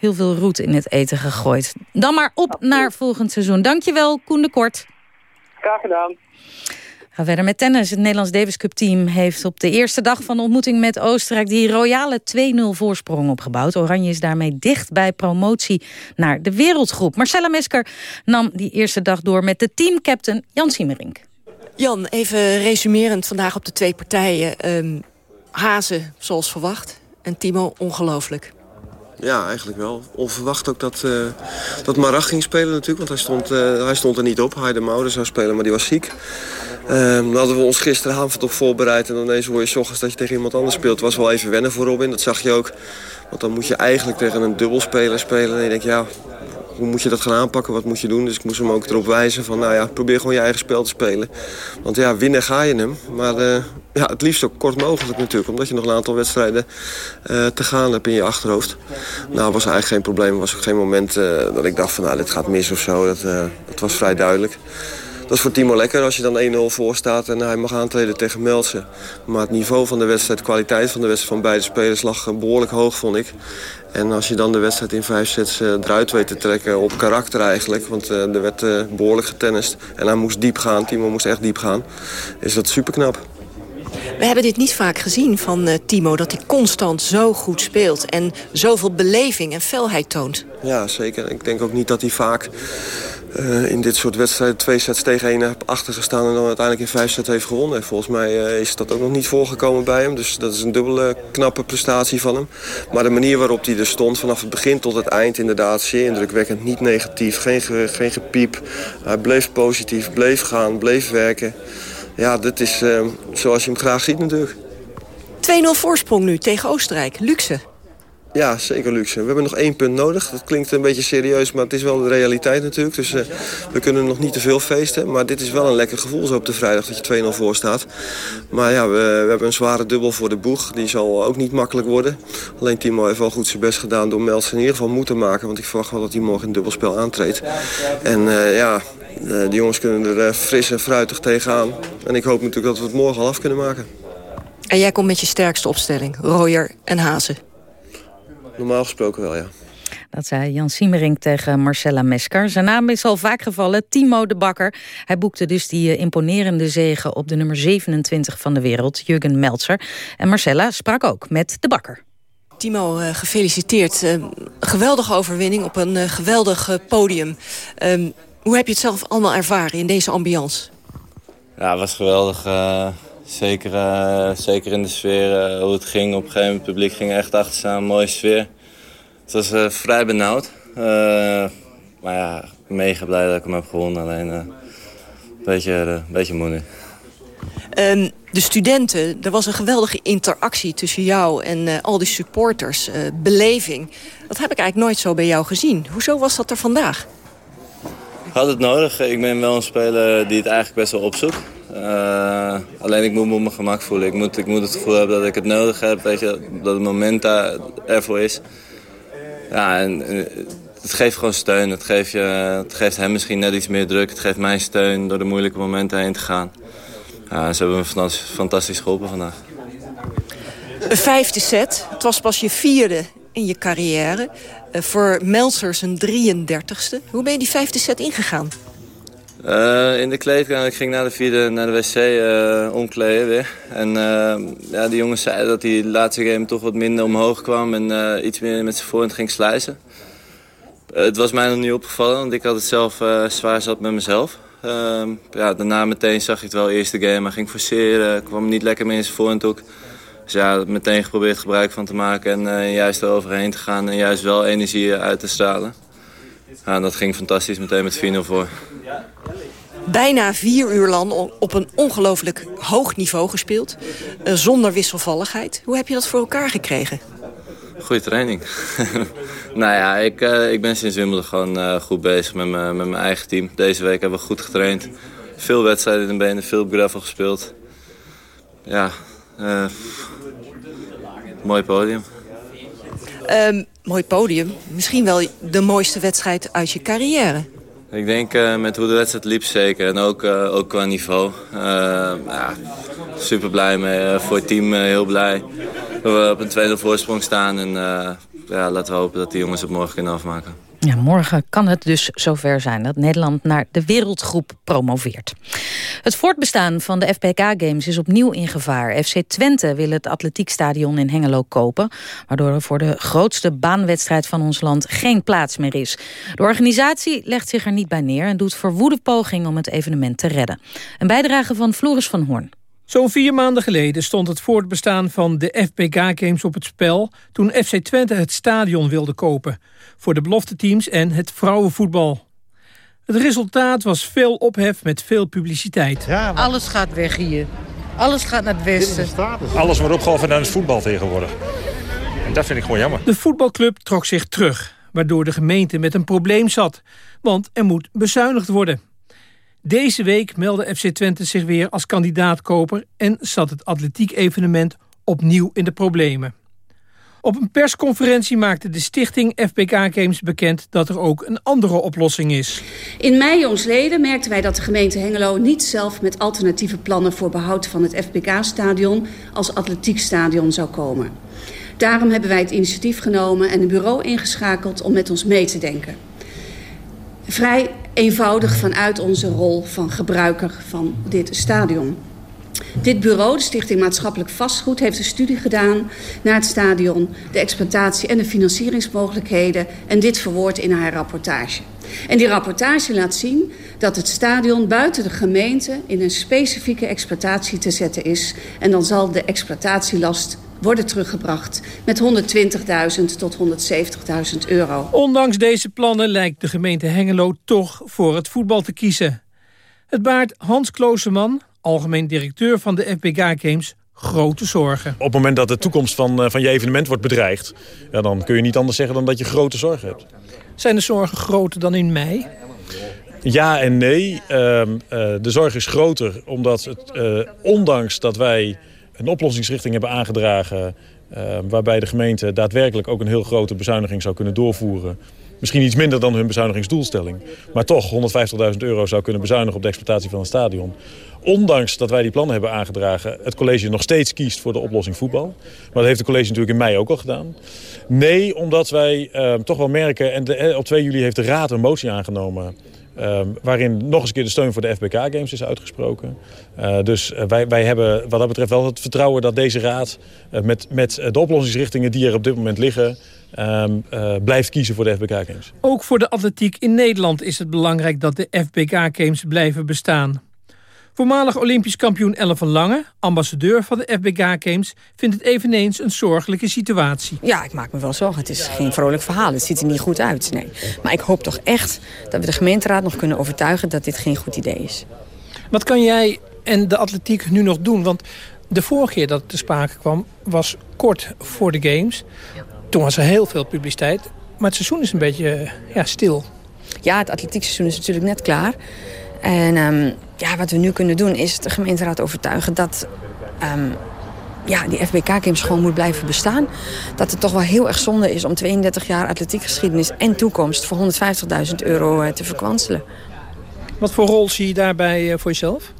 heel veel roet in het eten gegooid. Dan maar op naar volgend seizoen. Dankjewel, Koen de Kort. Graag gedaan. Gaan verder met tennis. Het Nederlands Davis Cup team heeft op de eerste dag van de ontmoeting met Oostenrijk die royale 2-0 voorsprong opgebouwd. Oranje is daarmee dicht bij promotie naar de wereldgroep. Marcella Mesker nam die eerste dag door met de teamcaptain Jan Siemerink. Jan, even resumerend vandaag op de twee partijen. Ehm Hazen, zoals verwacht. En Timo, ongelooflijk. Ja, eigenlijk wel. Onverwacht ook dat, uh, dat Marag ging spelen natuurlijk. Want hij stond, uh, hij stond er niet op. Heide Mouder zou spelen, maar die was ziek. Dan hadden we ons gisteravond op voorbereid. En ineens hoor je s ochtends dat je tegen iemand anders speelt. Het was wel even wennen voor Robin. Dat zag je ook. Want dan moet je eigenlijk tegen een dubbelspeler spelen. En je denkt, ja, hoe moet je dat gaan aanpakken? Wat moet je doen? Dus ik moest hem ook erop wijzen van, nou ja, probeer gewoon je eigen spel te spelen. Want ja, winnen ga je hem. Maar uh, ja, het liefst ook kort mogelijk natuurlijk. Omdat je nog een aantal wedstrijden uh, te gaan hebt in je achterhoofd. Nou, was eigenlijk geen probleem. was ook geen moment uh, dat ik dacht van, nou, dit gaat mis of zo. Dat, dat was vrij duidelijk. Dat is voor Timo lekker als je dan 1-0 voor staat en hij mag aantreden tegen Meltse. Maar het niveau van de wedstrijd, de kwaliteit van de wedstrijd van beide spelers lag behoorlijk hoog, vond ik. En als je dan de wedstrijd in vijf sets uh, eruit weet te trekken op karakter eigenlijk... want uh, er werd uh, behoorlijk getennist en hij moest diep gaan, Timo moest echt diep gaan... is dat superknap. We hebben dit niet vaak gezien van Timo, dat hij constant zo goed speelt... en zoveel beleving en felheid toont. Ja, zeker. Ik denk ook niet dat hij vaak uh, in dit soort wedstrijden twee sets tegen één heb achtergestaan... en dan uiteindelijk in vijf sets heeft gewonnen. Volgens mij uh, is dat ook nog niet voorgekomen bij hem. Dus dat is een dubbele knappe prestatie van hem. Maar de manier waarop hij er stond vanaf het begin tot het eind... inderdaad zeer indrukwekkend, niet negatief, geen, ge, geen gepiep. Hij bleef positief, bleef gaan, bleef werken. Ja, dit is uh, zoals je hem graag ziet natuurlijk. 2-0 voorsprong nu tegen Oostenrijk. Luxe. Ja, zeker luxe. We hebben nog één punt nodig. Dat klinkt een beetje serieus, maar het is wel de realiteit natuurlijk. Dus uh, we kunnen nog niet te veel feesten. Maar dit is wel een lekker gevoel zo op de vrijdag dat je 2-0 voor staat. Maar ja, we, we, hebben een zware dubbel voor de boeg. Die zal ook niet makkelijk worden. Alleen Timo heeft wel goed zijn best gedaan door Meltz in ieder geval moeten maken. Want ik verwacht wel dat hij morgen in dubbelspel aantreedt. En uh, ja, de jongens kunnen er uh, fris en fruitig tegenaan. En ik hoop natuurlijk dat we het morgen al af kunnen maken. En jij komt met je sterkste opstelling, Royer en Hazen. Normaal gesproken wel, ja. Dat zei Jan Siemering tegen Marcella Mesker. Zijn naam is al vaak gevallen, Timo de Bakker. Hij boekte dus die imponerende zegen op de nummer 27 van de wereld, Jurgen Meltzer. En Marcella sprak ook met de Bakker. Timo, uh, gefeliciteerd. Uh, geweldige overwinning op een geweldig podium. Um, hoe heb je het zelf allemaal ervaren in deze ambiance? Ja, het was geweldig. Zeker, uh, zeker in de sfeer, uh, hoe het ging. Op een gegeven moment, het publiek ging echt achter staan. Mooie sfeer. Het was uh, vrij benauwd. maar ja, mega blij dat ik hem heb gewonnen. Alleen een beetje, beetje moe nu. Um, de studenten, er was een geweldige interactie tussen jou en al die supporters. beleving. Dat heb ik eigenlijk nooit zo bij jou gezien. Hoezo was dat er vandaag? Had het nodig. Ik ben wel een speler die het eigenlijk best wel opzoekt. Uh, alleen ik moet me op mijn gemak voelen. Ik moet, ik moet het gevoel hebben dat ik het nodig heb. Weet je, dat het moment daar ervoor is. Ja, het geeft gewoon steun. Het geeft, je, het geeft hem misschien net iets meer druk. Het geeft mij steun door de moeilijke momenten heen te gaan. Ja, ze hebben me fantastisch, geholpen vandaag. Een vijfde set. Het was pas je vierde in je carrière. Uh, voor Melzers een 33ste. Hoe ben je die vijfde set ingegaan? Uh, in de kleedkamer, ik ging naar de vierde naar de wc uh, omkleden weer. En uh, ja, die jongens zeiden dat hij de laatste game toch wat minder omhoog kwam en iets meer met zijn voorhand ging slijzen. het was mij nog niet opgevallen, want ik had het zelf zwaar zat met mezelf. Ja, daarna meteen zag ik het wel, eerste game, maar ging forceren, kwam niet lekker meer in zijn voorhand ook. Dus ja, meteen geprobeerd gebruik van te maken en juist eroverheen te gaan en juist wel energie uit te stralen. Ja, dat ging fantastisch meteen met 4-0 voor bijna vier uur lang op een ongelooflijk hoog niveau gespeeld. Uh, zonder wisselvalligheid. Hoe heb je dat voor elkaar gekregen? Goede training. *laughs* nou ja, ik, uh, ik ben sinds Wimbledon gewoon uh, goed bezig met, met mijn eigen team. Deze week hebben we goed getraind. Veel wedstrijden in de benen, veel gravel gespeeld. Ja, mooi podium. Um, mooi podium. Misschien wel de mooiste wedstrijd uit je carrière. Ik denk uh, met hoe de wedstrijd liep zeker. En ook, uh, ook qua niveau. Uh, ja, super blij mee. voor het team heel blij. Dat we op een tweede voorsprong staan. En ja, laten we hopen dat die jongens het morgen kunnen afmaken. Ja, morgen kan het dus zover zijn dat Nederland naar de wereldgroep promoveert. Het voortbestaan van de FPK-games is opnieuw in gevaar. FC Twente wil het atletiekstadion in Hengelo kopen... waardoor er voor de grootste baanwedstrijd van ons land geen plaats meer is. De organisatie legt zich er niet bij neer... en doet verwoede pogingen om het evenement te redden. Een bijdrage van Floris van Hoorn. Zo'n vier maanden geleden stond het voortbestaan van de FBK Games op het spel... toen FC Twente het stadion wilde kopen. Voor de belofte teams en het vrouwenvoetbal. Het resultaat was veel ophef met veel publiciteit. Alles gaat weg hier. Alles gaat naar het westen. Alles wordt opgeofferd naar het voetbal tegenwoordig. En dat vind ik gewoon jammer. De voetbalclub trok zich terug, waardoor de gemeente met een probleem zat. Want er moet bezuinigd worden. Deze week meldde FC Twente zich weer als kandidaatkoper... en zat het atletiek-evenement opnieuw in de problemen. Op een persconferentie maakte de stichting FBK Games bekend... dat er ook een andere oplossing is. In mei jongsleden merkten wij dat de gemeente Hengelo niet zelf met alternatieve plannen voor behoud van het FBK-stadion als atletiekstadion zou komen. Daarom hebben wij het initiatief genomen en een bureau ingeschakeld om met ons mee te denken. Vrij eenvoudig vanuit onze rol van gebruiker van dit stadion. Dit bureau, de Stichting Maatschappelijk Vastgoed, heeft een studie gedaan naar het stadion, de exploitatie en de financieringsmogelijkheden en dit verwoord in haar rapportage. En die rapportage laat zien dat het stadion buiten de gemeente in een specifieke exploitatie te zetten is. En dan zal de exploitatielast worden teruggebracht met 120.000 tot 170.000 euro. Ondanks deze plannen lijkt de gemeente Hengelo toch voor het voetbal te kiezen. Het baart Hans Klooseman, algemeen directeur van de FBK Games, grote zorgen. Op het moment dat de toekomst van, eh, van je evenement wordt bedreigd... Ja, dan kun je niet anders zeggen dan dat je grote zorgen hebt. Zijn de zorgen groter dan in mei? Ja en nee. Ehm, eh, de zorg is groter omdat het, eh, ondanks dat wij een oplossingsrichting hebben aangedragen... ehm, waarbij de gemeente daadwerkelijk ook een heel grote bezuiniging zou kunnen doorvoeren... Misschien iets minder dan hun bezuinigingsdoelstelling. Maar toch 150.000 euro zou kunnen bezuinigen op de exploitatie van een stadion. Ondanks dat wij die plannen hebben aangedragen... het college nog steeds kiest voor de oplossing voetbal. Maar dat heeft het college natuurlijk in mei ook al gedaan. Nee, omdat wij eh, toch wel merken... en eh, op 2 juli heeft de Raad een motie aangenomen... Uh, waarin nog eens een keer de steun voor de FBK Games is uitgesproken. Uh, dus uh, wij, wij hebben wat dat betreft wel het vertrouwen dat deze raad... met, met de oplossingsrichtingen die er op dit moment liggen... Ehm, blijft kiezen voor de FBK Games. Ook voor de atletiek in Nederland is het belangrijk dat de FBK Games blijven bestaan. Voormalig Olympisch kampioen Ellen van Lange, ambassadeur van de FBK Games... vindt het eveneens een zorgelijke situatie. Ja, ik maak me wel zorgen. Het is geen vrolijk verhaal. Het ziet er niet goed uit, nee. Maar ik hoop toch echt dat we de gemeenteraad nog kunnen overtuigen... dat dit geen goed idee is. Wat kan jij en de atletiek nu nog doen? Want de vorige keer dat het te sprake kwam was kort voor de Games. Toen was er heel veel publiciteit. Maar het seizoen is een beetje ja, stil. Ja, het atletiek is natuurlijk net klaar. En um, ja, wat we nu kunnen doen is de gemeenteraad overtuigen dat um, ja, die FBK Games gewoon moet blijven bestaan. Dat het toch wel heel erg zonde is om 32 jaar atletiekgeschiedenis en toekomst voor 150.000 euro uh, te verkwanselen. Wat voor rol zie je daarbij uh, voor jezelf?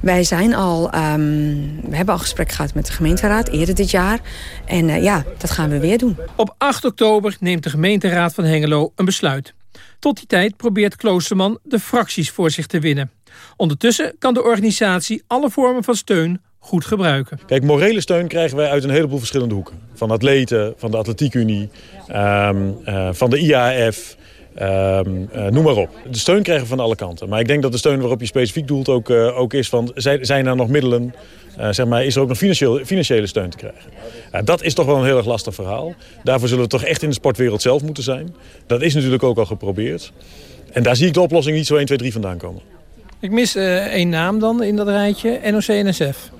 Wij zijn al, um, we hebben al gesprek gehad met de gemeenteraad eerder dit jaar. En uh, ja, dat gaan we weer doen. Op 8 oktober neemt de gemeenteraad van Hengelo een besluit. Tot die tijd probeert Kloosterman de fracties voor zich te winnen. Ondertussen kan de organisatie alle vormen van steun goed gebruiken. Kijk, morele steun krijgen wij uit een heleboel verschillende hoeken. Van atleten, van de Atletiekunie, um, uh, van de IAF... Um, uh, noem maar op. De steun krijgen we van alle kanten. Maar ik denk dat de steun waarop je specifiek doelt ook, uh, ook is van... zijn er nog middelen, uh, zeg maar, is er ook nog financiële, financiële steun te krijgen? dat is toch wel een heel erg lastig verhaal. Daarvoor zullen we toch echt in de sportwereld zelf moeten zijn. Dat is natuurlijk ook al geprobeerd. En daar zie ik de oplossing niet zo 1, 2, 3 vandaan komen. Ik mis één naam dan in dat rijtje, NOC-NSF.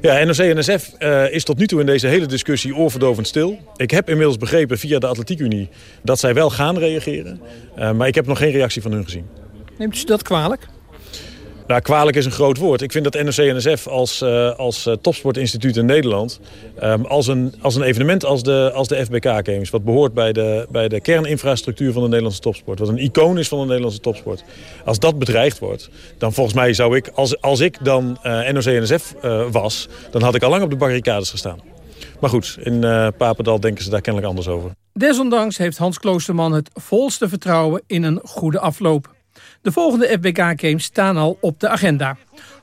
Ja, NOC-NSF uh, is tot nu toe in deze hele discussie oorverdovend stil. Ik heb inmiddels begrepen via de Atletiekunie dat zij wel gaan reageren. Uh, maar ik heb nog geen reactie van hun gezien. Neemt u dat kwalijk? Nou, kwalijk is een groot woord. Ik vind dat NOC-NSF als, uh, als uh, topsportinstituut in Nederland... Um, als, een, als een evenement als de, als de FBK Games... wat behoort bij de, bij de kerninfrastructuur van de Nederlandse topsport... wat een icoon is van de Nederlandse topsport... als dat bedreigd wordt, dan volgens mij zou ik... als, als ik dan uh, NOC-NSF was, dan had ik al lang op de barricades gestaan. Maar goed, in Papendal denken ze daar kennelijk anders over. Desondanks heeft Hans Kloosterman het volste vertrouwen in een goede afloop. De volgende FBK Games staan al op de agenda.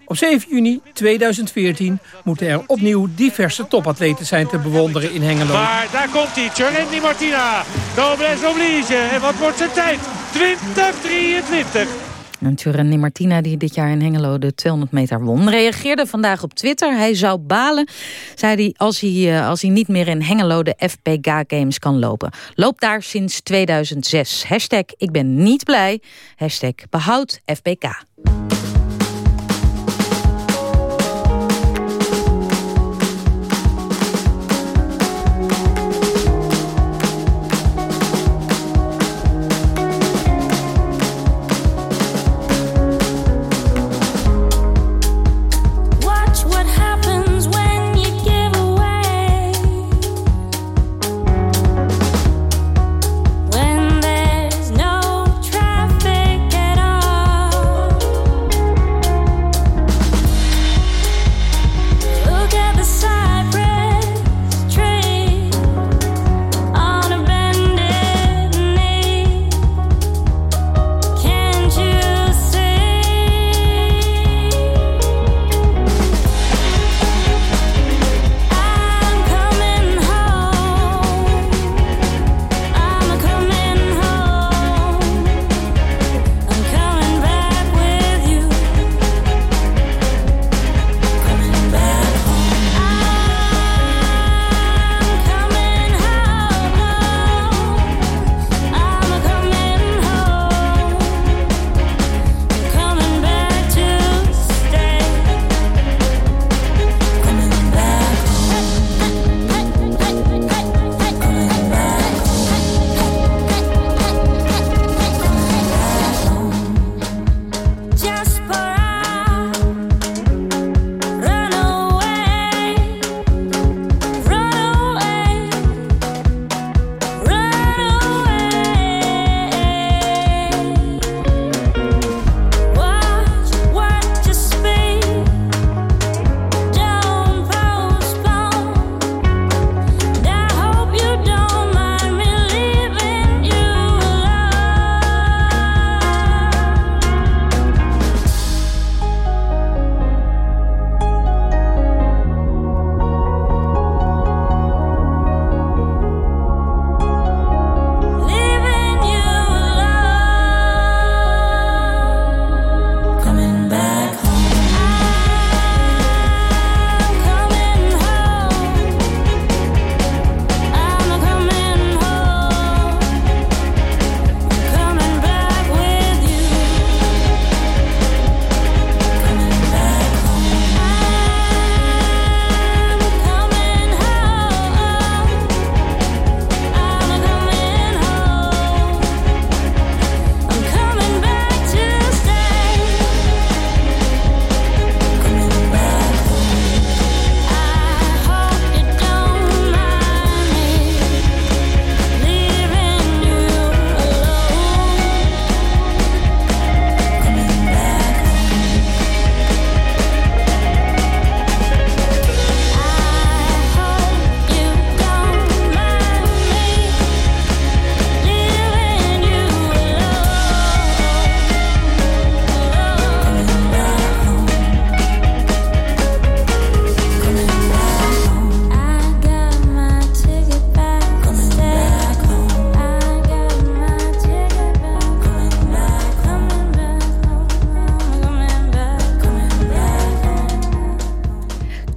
Op 7 juni 2014 moeten er opnieuw diverse topatleten zijn te bewonderen in Hengelo. Maar daar komt hij, Tjorendi Martina. Noblesse oblige. En wat wordt zijn tijd? 2023. En Turan Martina, die dit jaar in Hengelo de 200 meter won... reageerde vandaag op Twitter. Hij zou balen, zei hij, als hij, eh, als hij niet meer in Hengelo... de FPK Games kan lopen. Loopt daar sinds 2006. Hashtag ik ben niet blij. Hashtag behoud FPK.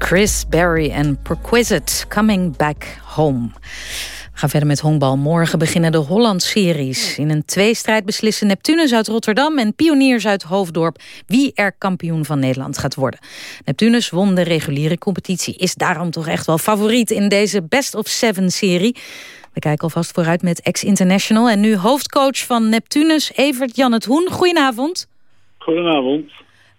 Chris Berry en Perquisite, Coming Back Home. We gaan verder met honkbal. Morgen beginnen de Holland-series. In een tweestrijd beslissen Neptunus uit Rotterdam... en Pioniers uit Hoofddorp wie er kampioen van Nederland gaat worden. Neptunus won de reguliere competitie. Is daarom toch echt wel favoriet in deze Best of Seven-serie. We kijken alvast vooruit met ex-international... en nu hoofdcoach van Neptunus, Evert Jan het Hoen. Goedenavond. Goedenavond.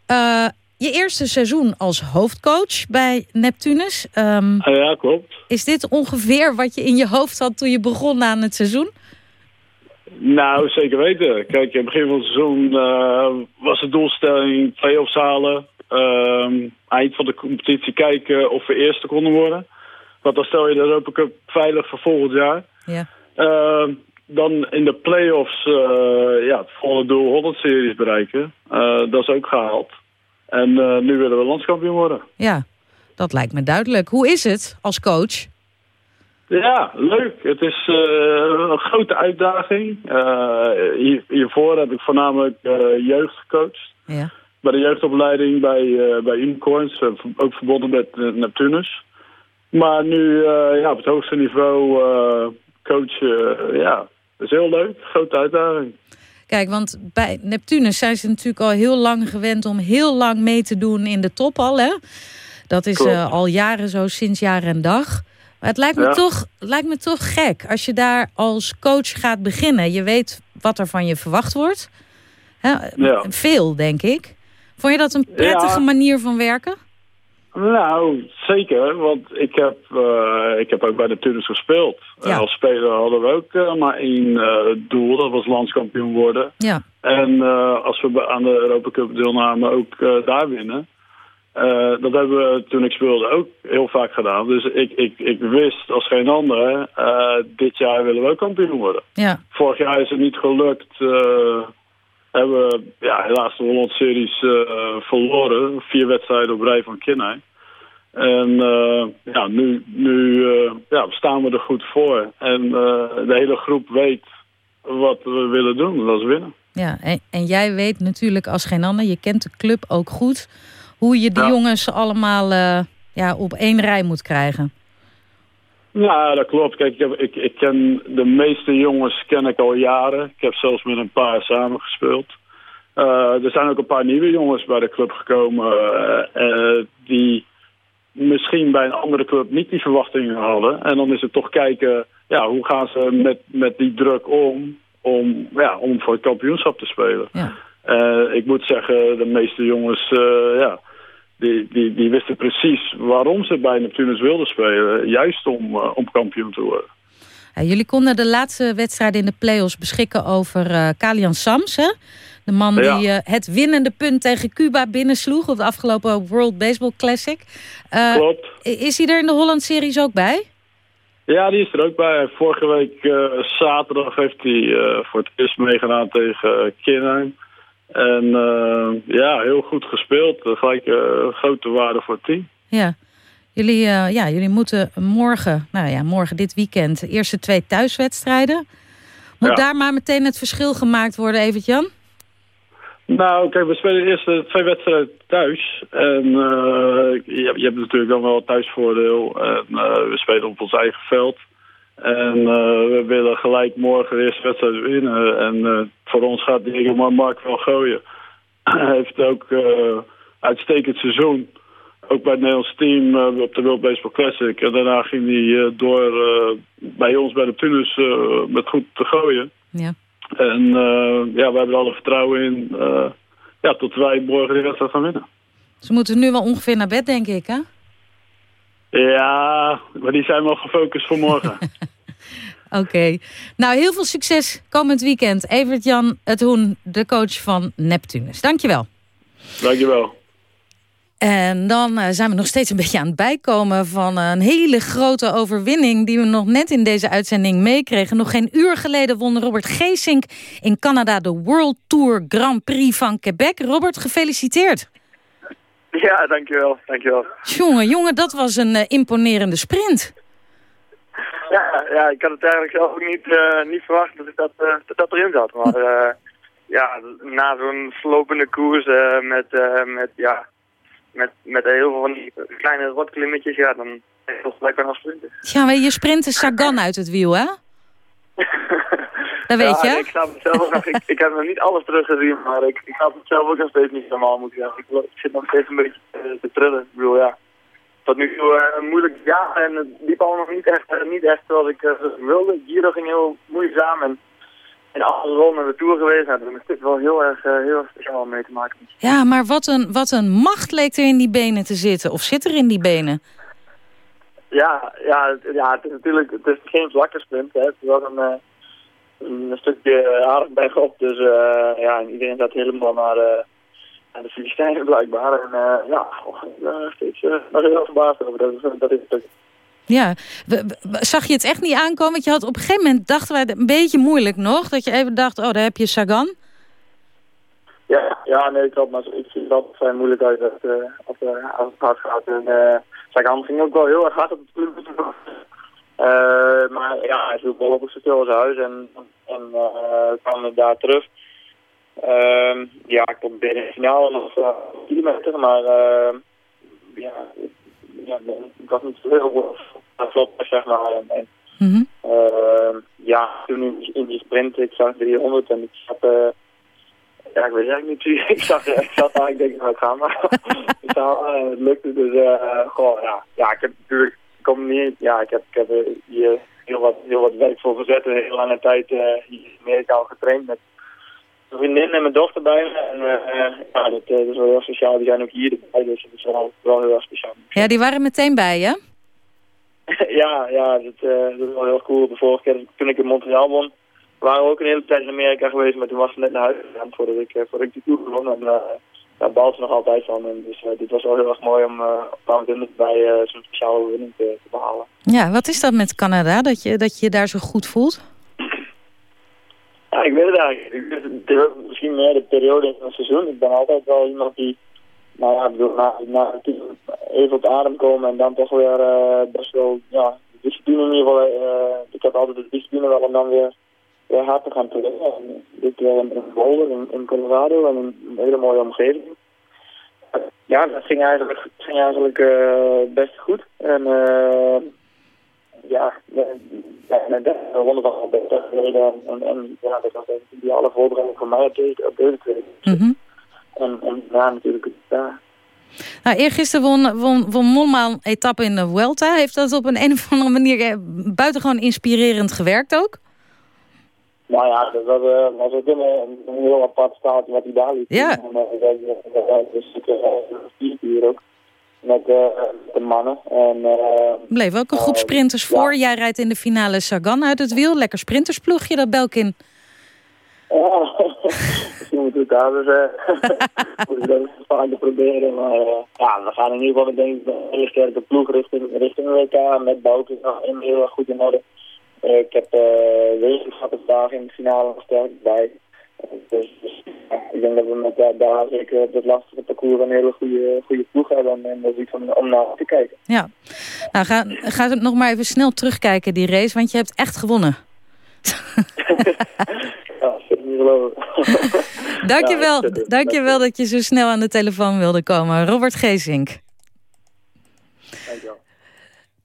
Eh, je eerste seizoen als hoofdcoach bij Neptunus. Ehm, Ah, ja, klopt. is dit ongeveer wat je in je hoofd had toen je begon aan het seizoen? Nou, zeker weten. Kijk, in het begin van het seizoen eh, was de doelstelling play-offs halen. Ehm, eind van de competitie kijken of we eerste konden worden. Want dan stel je de Europa Cup veilig voor volgend jaar. Ja. Ehm, dan in de play-offs eh, ja, het volle doel 100 series bereiken. Eh, dat is ook gehaald. En eh, nu willen we landskampioen worden. Ja, dat lijkt me duidelijk. Hoe is het als coach? Ja, leuk. Het is eh, een grote uitdaging. Eh, hier, hiervoor heb ik voornamelijk jeugd gecoacht. Ja. Bij de jeugdopleiding bij, bij Unicorns, ook verbonden met Neptunus. Maar nu ja, op het hoogste niveau coachen, ja, dat is heel leuk. Grote uitdaging. Kijk, want bij Neptunus zijn ze natuurlijk al heel lang gewend om heel lang mee te doen in de top al. Hè? Dat is eh, al jaren zo, sinds jaar en dag. Maar het lijkt me, Ja. toch, lijkt me toch gek als je daar als coach gaat beginnen. Je weet wat er van je verwacht wordt. Hè? Ja. Veel, denk ik. Vond je dat een prettige Ja. manier van werken? Nou, zeker. Want ik heb, eh, ik heb ook bij de Tunis gespeeld. Ja. Eh, als speler hadden we ook eh, maar één doel. Dat was landskampioen worden. Ja. En als we aan de Europa Cup deelnamen ook daar winnen. Dat hebben we toen ik speelde ook heel vaak gedaan. Dus ik, ik, ik wist als geen ander, dit jaar willen we ook kampioen worden. Ja. Vorig jaar is het niet gelukt. Hebben we ja, helaas de Holland Series eh, verloren. Vier wedstrijden op rij van Kinnij. En eh, ja, nu, nu eh, ja, staan we er goed voor. En de hele groep weet wat we willen doen. Dat is winnen. Ja, en, en jij weet natuurlijk als geen ander, je kent de club ook goed, hoe je die Ja. jongens allemaal ja, op één rij moet krijgen. Ja, dat klopt. Kijk, ik, heb, ik, ik ken de meeste jongens ken ik al jaren. Ik heb zelfs met een paar samengespeeld. Eh er zijn ook een paar nieuwe jongens bij de club gekomen eh, eh, die misschien bij een andere club niet die verwachtingen hadden. En dan is het toch kijken, ja, hoe gaan ze met, met die druk om, om, ja, om voor het kampioenschap te spelen. Ja. Ik moet zeggen, de meeste jongens, ja, die, die, die wisten precies waarom ze bij Neptunus wilden spelen. Juist om, eh, om kampioen te worden. Ja, jullie konden de laatste wedstrijd in de play-offs beschikken over eh Kalian Sams. Hè? De man Ja. die eh, het winnende punt tegen Cuba binnensloeg op de afgelopen World Baseball Classic. Klopt. Is hij er in de Holland Series ook bij? Ja, die is er ook bij. Vorige week zaterdag heeft hij voor het eerst meegedaan tegen Kinheim. En eh, ja, heel goed gespeeld. Uh, gelijk eh, grote waarde voor het team. Ja. Jullie, eh, ja, jullie moeten morgen, nou ja, morgen dit weekend, de eerste twee thuiswedstrijden. Moet Ja. daar maar meteen het verschil gemaakt worden, Evert-Jan? Nou, kijk, we spelen de eerste twee wedstrijden thuis. En eh, je, je hebt natuurlijk dan wel het thuisvoordeel. En eh, we spelen op ons eigen veld. En eh, we willen gelijk morgen de eerste wedstrijd winnen. En eh, voor ons gaat Diego maar Mark wel gooien. Hij heeft ook eh uitstekend seizoen. Ook bij het Nederlands team op de World Baseball Classic. En daarna ging hij door bij ons bij de Tunis met goed te gooien. Ja. En ja, we hebben er alle vertrouwen in ja, tot wij morgen de wedstrijd gaan winnen. Ze moeten nu wel ongeveer naar bed, denk ik, hè? Ja, maar die zijn wel gefocust voor morgen. *laughs* Oké. Nou, heel veel succes komend weekend. Evert-Jan Het Hoen, de coach van Neptunus. Dankjewel. Dankjewel. En dan eh, zijn we nog steeds een beetje aan het bijkomen van een hele grote overwinning die we nog net in deze uitzending meekregen. Nog geen uur geleden won Robert Geesink in Canada de World Tour Grand Prix van Quebec. Robert, gefeliciteerd. *laughs* Ja, dankjewel. dankjewel. Jongen, jongen, dat was een eh, imponerende sprint. Ja, ja, ik had het eigenlijk zelf ook niet, eh, niet verwacht dat, ik dat, eh, dat dat erin zat. Maar *laughs* ja, na zo'n slopende koers met, met, ja, met, met heel veel van die kleine rotklimmetjes, ja, dan is het toch lekker als sprinten. Ja, maar je sprintte Sagan uit het wiel, hè? *laughs* Dat weet ja, je? Ik, snap het zelf nog, ik, ik heb nog niet alles teruggezien, maar ik, ik snap het zelf ook nog steeds niet helemaal, moet ik zeggen. Ik, zit nog steeds een beetje te, te trillen. Ik bedoel, ja. Tot nu toe eh, een moeilijk jaar en het liep allemaal nog niet echt, eh, niet echt zoals ik eh, wilde. Giro ging heel moeizaam en in alle ronden de Tour geweest. Nou, daar is dit wel heel erg, eh, heel erg speciaal mee te maken. Ja, maar wat een, wat een macht leek er in die benen te zitten. Of zit er in die benen? Ja, ja, het- ja het is natuurlijk het is geen vlakke sprint. Hè. Het is wel een, eh, een stukje aardig bergop. Dus eh, ja, en iedereen zat helemaal naar, eh, naar de Filistijnen blijkbaar. En eh, ja, steeds eh, nog heel verbaasd over dat, dat is het. Ja, zag je het echt niet aankomen? Want je had op een gegeven moment, dachten wij, het een beetje moeilijk nog. Dat je even dacht, oh, daar heb je Sagan. Ja, ja, nee, klopt. Maar ik zie altijd vrij moeilijk uit dat, als, als het hard gaat. En uh, Sagan ging ook wel heel erg hard op het. Eh maar ja, hij viel behoorlijk stil als huis en, en eh, kwam daar terug. Ehm, ja, ik kom binnen de finale nog uh, kilometer, maar ja, ja, ik was niet zo heel goed zeg maar. En, Mhm. uh, ja, toen in, in die sprint, ik zag 300 en ik zat, ja, ik weet het eigenlijk niet precies. *laughs* ik zag, ik zat daar, ik denk, nou, ik ga maar. *laughs* ik zag, het lukte, dus uh, gewoon, ja, ja, ik heb natuurlijk, ik niet, ja, ik heb, ik heb hier heel wat, heel wat werk voor verzet en heel lange tijd uh, in Amerika al getraind met mijn vriendin en mijn dochter bij me. En uh, ja, dat, dat, is wel heel speciaal. Die zijn ook hier erbij, dus dat is wel, wel heel erg speciaal. Ja, die waren meteen bij je? *laughs* ja, ja dat, uh, dat is wel heel cool. De vorige keer toen ik in Montreal won, waren we ook een hele tijd in Amerika geweest, maar toen was ze net naar huis gegaan voordat ik, voordat ik die tour won. En daar baalt ze nog altijd van. En dus dit was wel heel erg mooi om uh, bij zo'n speciale overwinning te, te, behalen. Ja, wat is dat met Canada, dat je dat je, daar zo goed voelt? Ja, ik weet het eigenlijk. Misschien meer de periode in het seizoen. Ik ben altijd wel iemand die nou ja, ik bedoel, na, na even op adem komen en dan toch weer uh, best wel, ja, de discipline in ieder geval, uh, ik heb altijd de discipline wel om dan weer, hard te gaan. En dit keer in, in Boulder, in, in Colorado, en in een hele mooie omgeving. Ja, dat ging eigenlijk, ging eigenlijk uh, best goed. En ja, en dat wonnen we al beter gereden. En, en ja, dat was een ideale voorbereiding voor mij op deze, op deze tweede. Mm -hmm. En, en ja, natuurlijk ja. Nou, eergisteren won, won, won Mollema een etappe in de Vuelta. Heeft dat op een, een of andere manier eh, buitengewoon inspirerend gewerkt ook? Nou ja, dat was, uh, was ook een, een heel apart staaltje wat hij daar liet. Ja. Dus ik vier uur ook. Met uh, de mannen. En, uh, Bleef ook een groep sprinters voor. Ja. Jij rijdt in de finale Sagan uit het wiel. Lekker sprintersploegje dat Belkin. Ja, *laughs* misschien moeten we het daar dus moet ik dat vaker proberen. Maar uh, ja, we gaan in ieder geval denk ik een hele sterke ploeg richting, richting WK. Met Bouke nog heel erg goed in orde. Uh, ik heb uh, wetenschappers vandaag in de finale sterk bij. Dus, dus ja, ik denk dat we met uh, daar zeker op het lastige parcours een hele goede, goede ploeg hebben. En dat is iets om, om naar te kijken. Ja, nou ga, ga nog maar even snel terugkijken die race, want je hebt echt gewonnen. *laughs* ja, dat niet geloven. *laughs* *laughs* dankjewel, ja, dankjewel dat je zo snel aan de telefoon wilde komen. Robert Geesink. Dankjewel.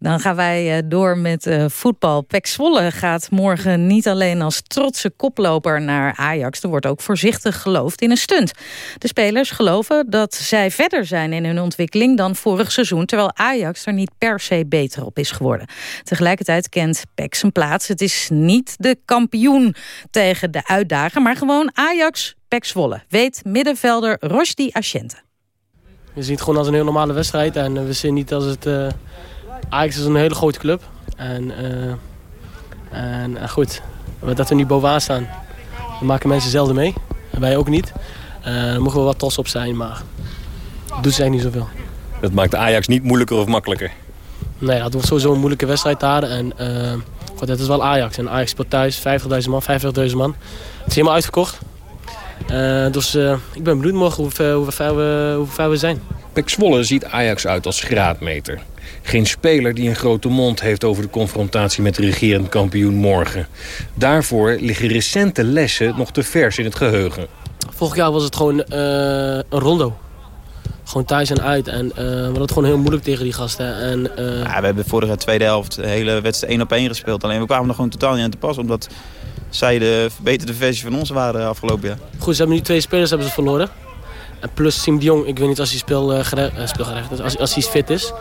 Dan gaan wij door met uh, voetbal. Pek Zwolle gaat morgen niet alleen als trotse koploper naar Ajax. Er wordt ook voorzichtig geloofd in een stunt. De spelers geloven dat zij verder zijn in hun ontwikkeling dan vorig seizoen... terwijl Ajax er niet per se beter op is geworden. Tegelijkertijd kent Pek zijn plaats. Het is niet de kampioen tegen de uitdager... maar gewoon Ajax Pek Zwolle, weet middenvelder Rosdi Asciente. We zien het gewoon als een heel normale wedstrijd en we zien niet als het... Ajax is een hele grote club. En, uh, en uh, goed, dat we nu bovenaan staan, dan maken mensen zelden mee. En wij ook niet. Daar mogen we wat trots op zijn, maar doet eigenlijk niet zoveel. Dat maakt Ajax niet moeilijker of makkelijker? Nee, dat wordt sowieso een moeilijke wedstrijd daar. En goed, het is wel Ajax. En Ajax speelt thuis, 50.000 man, 45.000 man. Het is helemaal uitverkocht. dus ik ben benieuwd morgen hoe, hoe, ver we, hoe ver we zijn. Pek Zwolle ziet Ajax uit als graadmeter. Geen speler die een grote mond heeft over de confrontatie met de regerend kampioen morgen. Daarvoor liggen recente lessen nog te vers in het geheugen. Vorig jaar was het gewoon uh, een rondo. Gewoon thuis en uit. En uh, we hadden het gewoon heel moeilijk tegen die gasten. En, uh... ja, we hebben vorige tweede helft de hele wedstrijd één op één gespeeld. Alleen we kwamen er gewoon totaal niet aan te pas. Omdat zij de verbeterde versie van ons waren afgelopen jaar. Goed, ze hebben nu twee spelers hebben ze verloren. En plus Siem de Jong, ik weet niet als hij speel, uh, gerecht, uh, speelgerecht is, als, als hij fit is.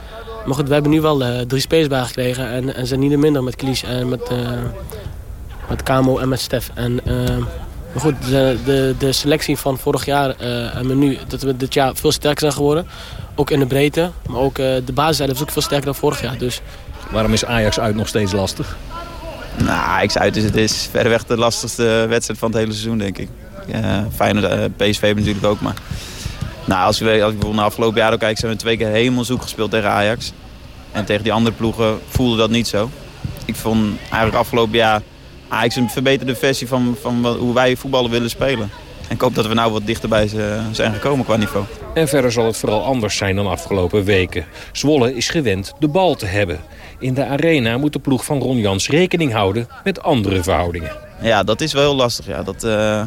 Maar goed, we hebben nu wel uh, drie spelers bijgekregen en, en zijn niet minder met Klies en met, uh, met Camo en met Stef. En, uh, maar goed, de, de, de selectie van vorig jaar en nu, dat we dit jaar veel sterker zijn geworden. Ook in de breedte, maar ook de basiszijde is ook veel sterker dan vorig jaar. Dus. Waarom is Ajax uit nog steeds lastig? Nou, Ajax uit is, het is verreweg de lastigste wedstrijd van het hele seizoen, denk ik. Feyenoord, PSV natuurlijk ook, maar... Nou, als we, als we bijvoorbeeld naar afgelopen jaar ook kijken, zijn we twee keer helemaal zoek gespeeld tegen Ajax. En tegen die andere ploegen voelde dat niet zo. Ik vond eigenlijk afgelopen jaar Ajax een verbeterde versie van, van hoe wij voetballen willen spelen. En ik hoop dat we nou wat dichterbij zijn gekomen qua niveau. En verder zal het vooral anders zijn dan afgelopen weken. Zwolle is gewend de bal te hebben. In de arena moet de ploeg van Ron Jans rekening houden met andere verhoudingen. Ja, dat is wel heel lastig. Ja, dat, uh,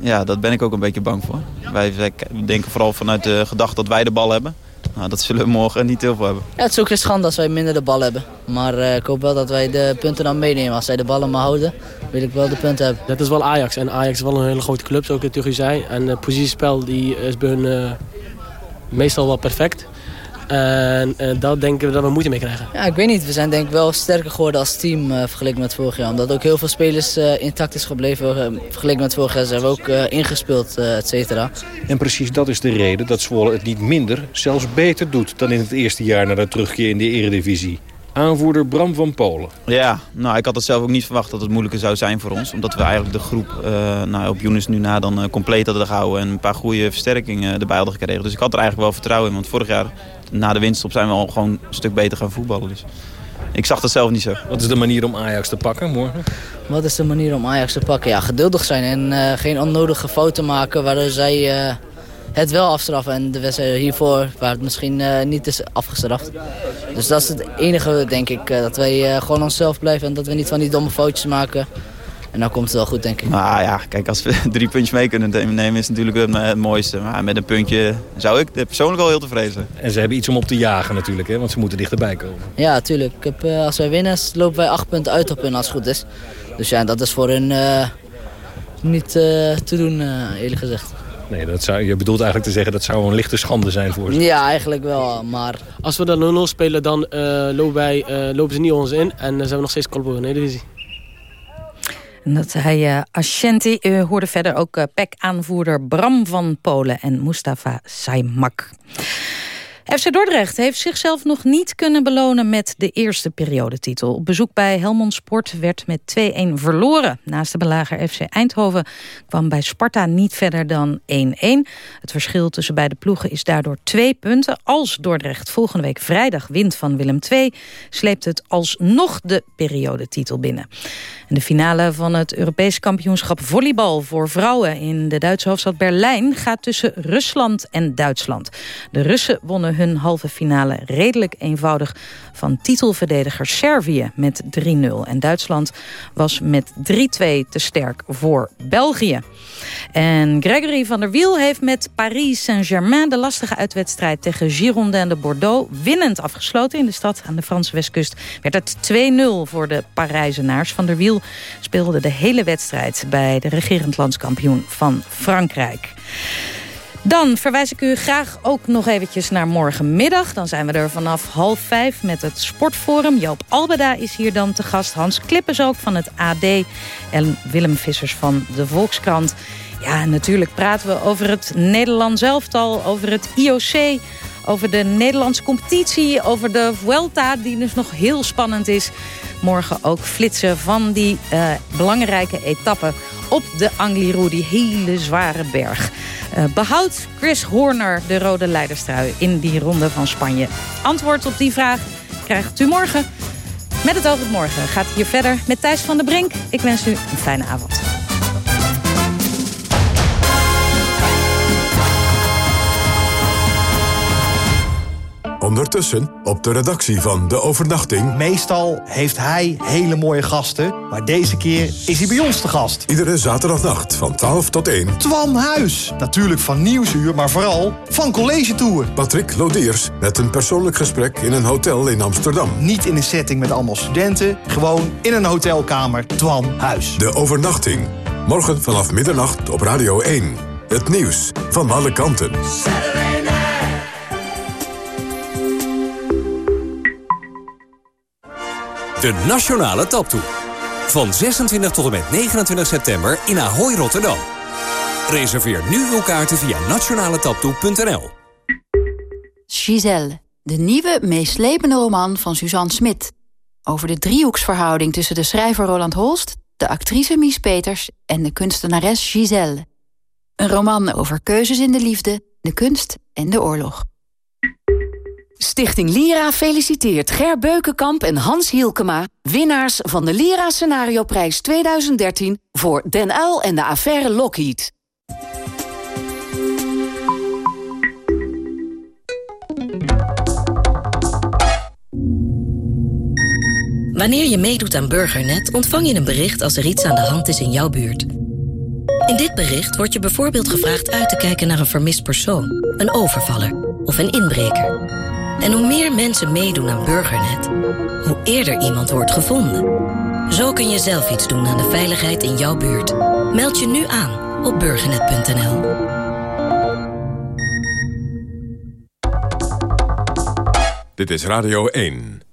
ja, dat ben ik ook een beetje bang voor. Wij, wij denken vooral vanuit de gedachte dat wij de bal hebben. Nou, dat zullen we morgen niet heel veel hebben. Ja, het is ook geen schande als wij minder de bal hebben. Maar uh, ik hoop wel dat wij de punten dan meenemen. Als zij de ballen maar houden, wil ik wel de punten hebben. Dat is wel Ajax. En Ajax is wel een hele grote club, zoals ik het tegen u zei. En het positiespel die is bij hun uh, meestal wel perfect. En uh, daar denken we dat we moeite mee krijgen. Ja, ik weet niet. We zijn denk ik wel sterker geworden als team uh, vergeleken met vorig jaar. Omdat ook heel veel spelers uh, intact is gebleven. vergeleken met vorig jaar zijn we ook ingespeeld, et cetera. En precies dat is de reden dat Zwolle het niet minder, zelfs beter doet... dan in het eerste jaar na de terugkeer in de eredivisie. Aanvoerder Bram van Polen. Ja, nou, ik had het zelf ook niet verwacht dat het moeilijker zou zijn voor ons. Omdat we eigenlijk de groep uh, nou, op Younes nu na dan uh, compleet hadden gehouden. En een paar goede versterkingen erbij hadden gekregen. Dus ik had er eigenlijk wel vertrouwen in. Want vorig jaar na de winststop zijn we al gewoon een stuk beter gaan voetballen. Dus ik zag dat zelf niet zo. Wat is de manier om Ajax te pakken morgen? Wat is de manier om Ajax te pakken? Ja, geduldig zijn en uh, geen onnodige fouten maken waardoor zij uh, het wel afstraffen. En de wedstrijd hiervoor waar het misschien uh, niet is afgestraft. Dus dat is het enige, denk ik, dat wij gewoon onszelf blijven en dat we niet van die domme foutjes maken. En dan komt het wel goed, denk ik. Nou ja, kijk, als we *laughs* drie puntjes mee kunnen nemen is het natuurlijk het, mooiste. Maar met een puntje zou ik persoonlijk wel heel tevreden zijn. En ze hebben iets om op te jagen natuurlijk, hè? want ze moeten dichterbij komen. Ja, natuurlijk. Ik heb, uh, als wij winnen, lopen wij acht punten uit op hun als het goed is. Dus ja, dat is voor hun uh, niet uh, te doen, eerlijk gezegd. Nee, dat zou, je bedoelt eigenlijk te zeggen dat zou een lichte schande zijn voor ze. Ja, eigenlijk wel, maar... Als we dan 0-0 spelen, dan lopen, wij, lopen ze niet ons in en dan zijn we nog steeds koploper in de divisie. Dat hij uh, Ashanti uh, hoorde verder ook uh, PEC-aanvoerder Bram van Polen en Mustafa Saimak. FC Dordrecht heeft zichzelf nog niet kunnen belonen met de eerste periodetitel. Op bezoek bij Helmond Sport werd met 2-1 verloren. Naast de belager FC Eindhoven kwam bij Sparta niet verder dan 1-1. Het verschil tussen beide ploegen is daardoor twee punten. Als Dordrecht volgende week vrijdag wint van Willem II... sleept het alsnog de periodetitel binnen. En de finale van het Europees kampioenschap volleybal voor vrouwen... in de Duitse hoofdstad Berlijn gaat tussen Rusland en Duitsland. De Russen wonnen hun halve finale redelijk eenvoudig van titelverdediger Servië met 3-0. En Duitsland was met 3-2 te sterk voor België. En Gregory van der Wiel heeft met Paris Saint-Germain... de lastige uitwedstrijd tegen Girondin de Bordeaux winnend afgesloten. In de stad aan de Franse westkust werd het 2-0 voor de Parijzenaars. Van der Wiel speelde de hele wedstrijd bij de regerend landskampioen van Frankrijk. Dan verwijs ik u graag ook nog eventjes naar morgenmiddag. Dan zijn we er vanaf half vijf met het Sportforum. Joop Albeda is hier dan te gast. Hans Klippers ook van het AD. En Willem Vissers van de Volkskrant. Ja, natuurlijk praten we over het Nederlands elftal, over het IOC... over de Nederlandse competitie, over de Vuelta... die dus nog heel spannend is. Morgen ook flitsen van die uh, belangrijke etappe op de Angliru, die hele zware berg. Uh, behoudt Chris Horner de rode leiderstrui in die ronde van Spanje? Antwoord op die vraag krijgt u morgen. Met het oog op morgen gaat hier verder met Thijs van der Brink. Ik wens u een fijne avond. Ondertussen op de redactie van De Overnachting... Meestal heeft hij hele mooie gasten, maar deze keer is hij bij ons te gast. Iedere zaterdagnacht van 12 tot 1. Twan Huis. Natuurlijk van Nieuwsuur, maar vooral van College Tour. Patrick Lodiers met een persoonlijk gesprek in een hotel in Amsterdam. Niet in een setting met allemaal studenten, gewoon in een hotelkamer. Twan Huis. De Overnachting. Morgen vanaf middernacht op Radio 1. Het nieuws van alle kanten. De Nationale Taptoe. Van 26 tot en met 29 september in Ahoy, Rotterdam. Reserveer nu uw kaarten via nationaletaptoe.nl. Giselle, de nieuwe, meeslepende roman van Suzanne Smit. Over de driehoeksverhouding tussen de schrijver Roland Holst... de actrice Mies Peters en de kunstenares Giselle. Een roman over keuzes in de liefde, de kunst en de oorlog. Stichting Lira feliciteert Ger Beukenkamp en Hans Hielkema... winnaars van de Lira Scenario Prijs 2013 voor Den Uil en de affaire Lockheed. Wanneer je meedoet aan Burgernet ontvang je een bericht als er iets aan de hand is in jouw buurt. In dit bericht wordt je bijvoorbeeld gevraagd uit te kijken naar een vermist persoon... een overvaller of een inbreker... En hoe meer mensen meedoen aan Burgernet, hoe eerder iemand wordt gevonden. Zo kun je zelf iets doen aan de veiligheid in jouw buurt. Meld je nu aan op burgernet.nl. Dit is Radio 1.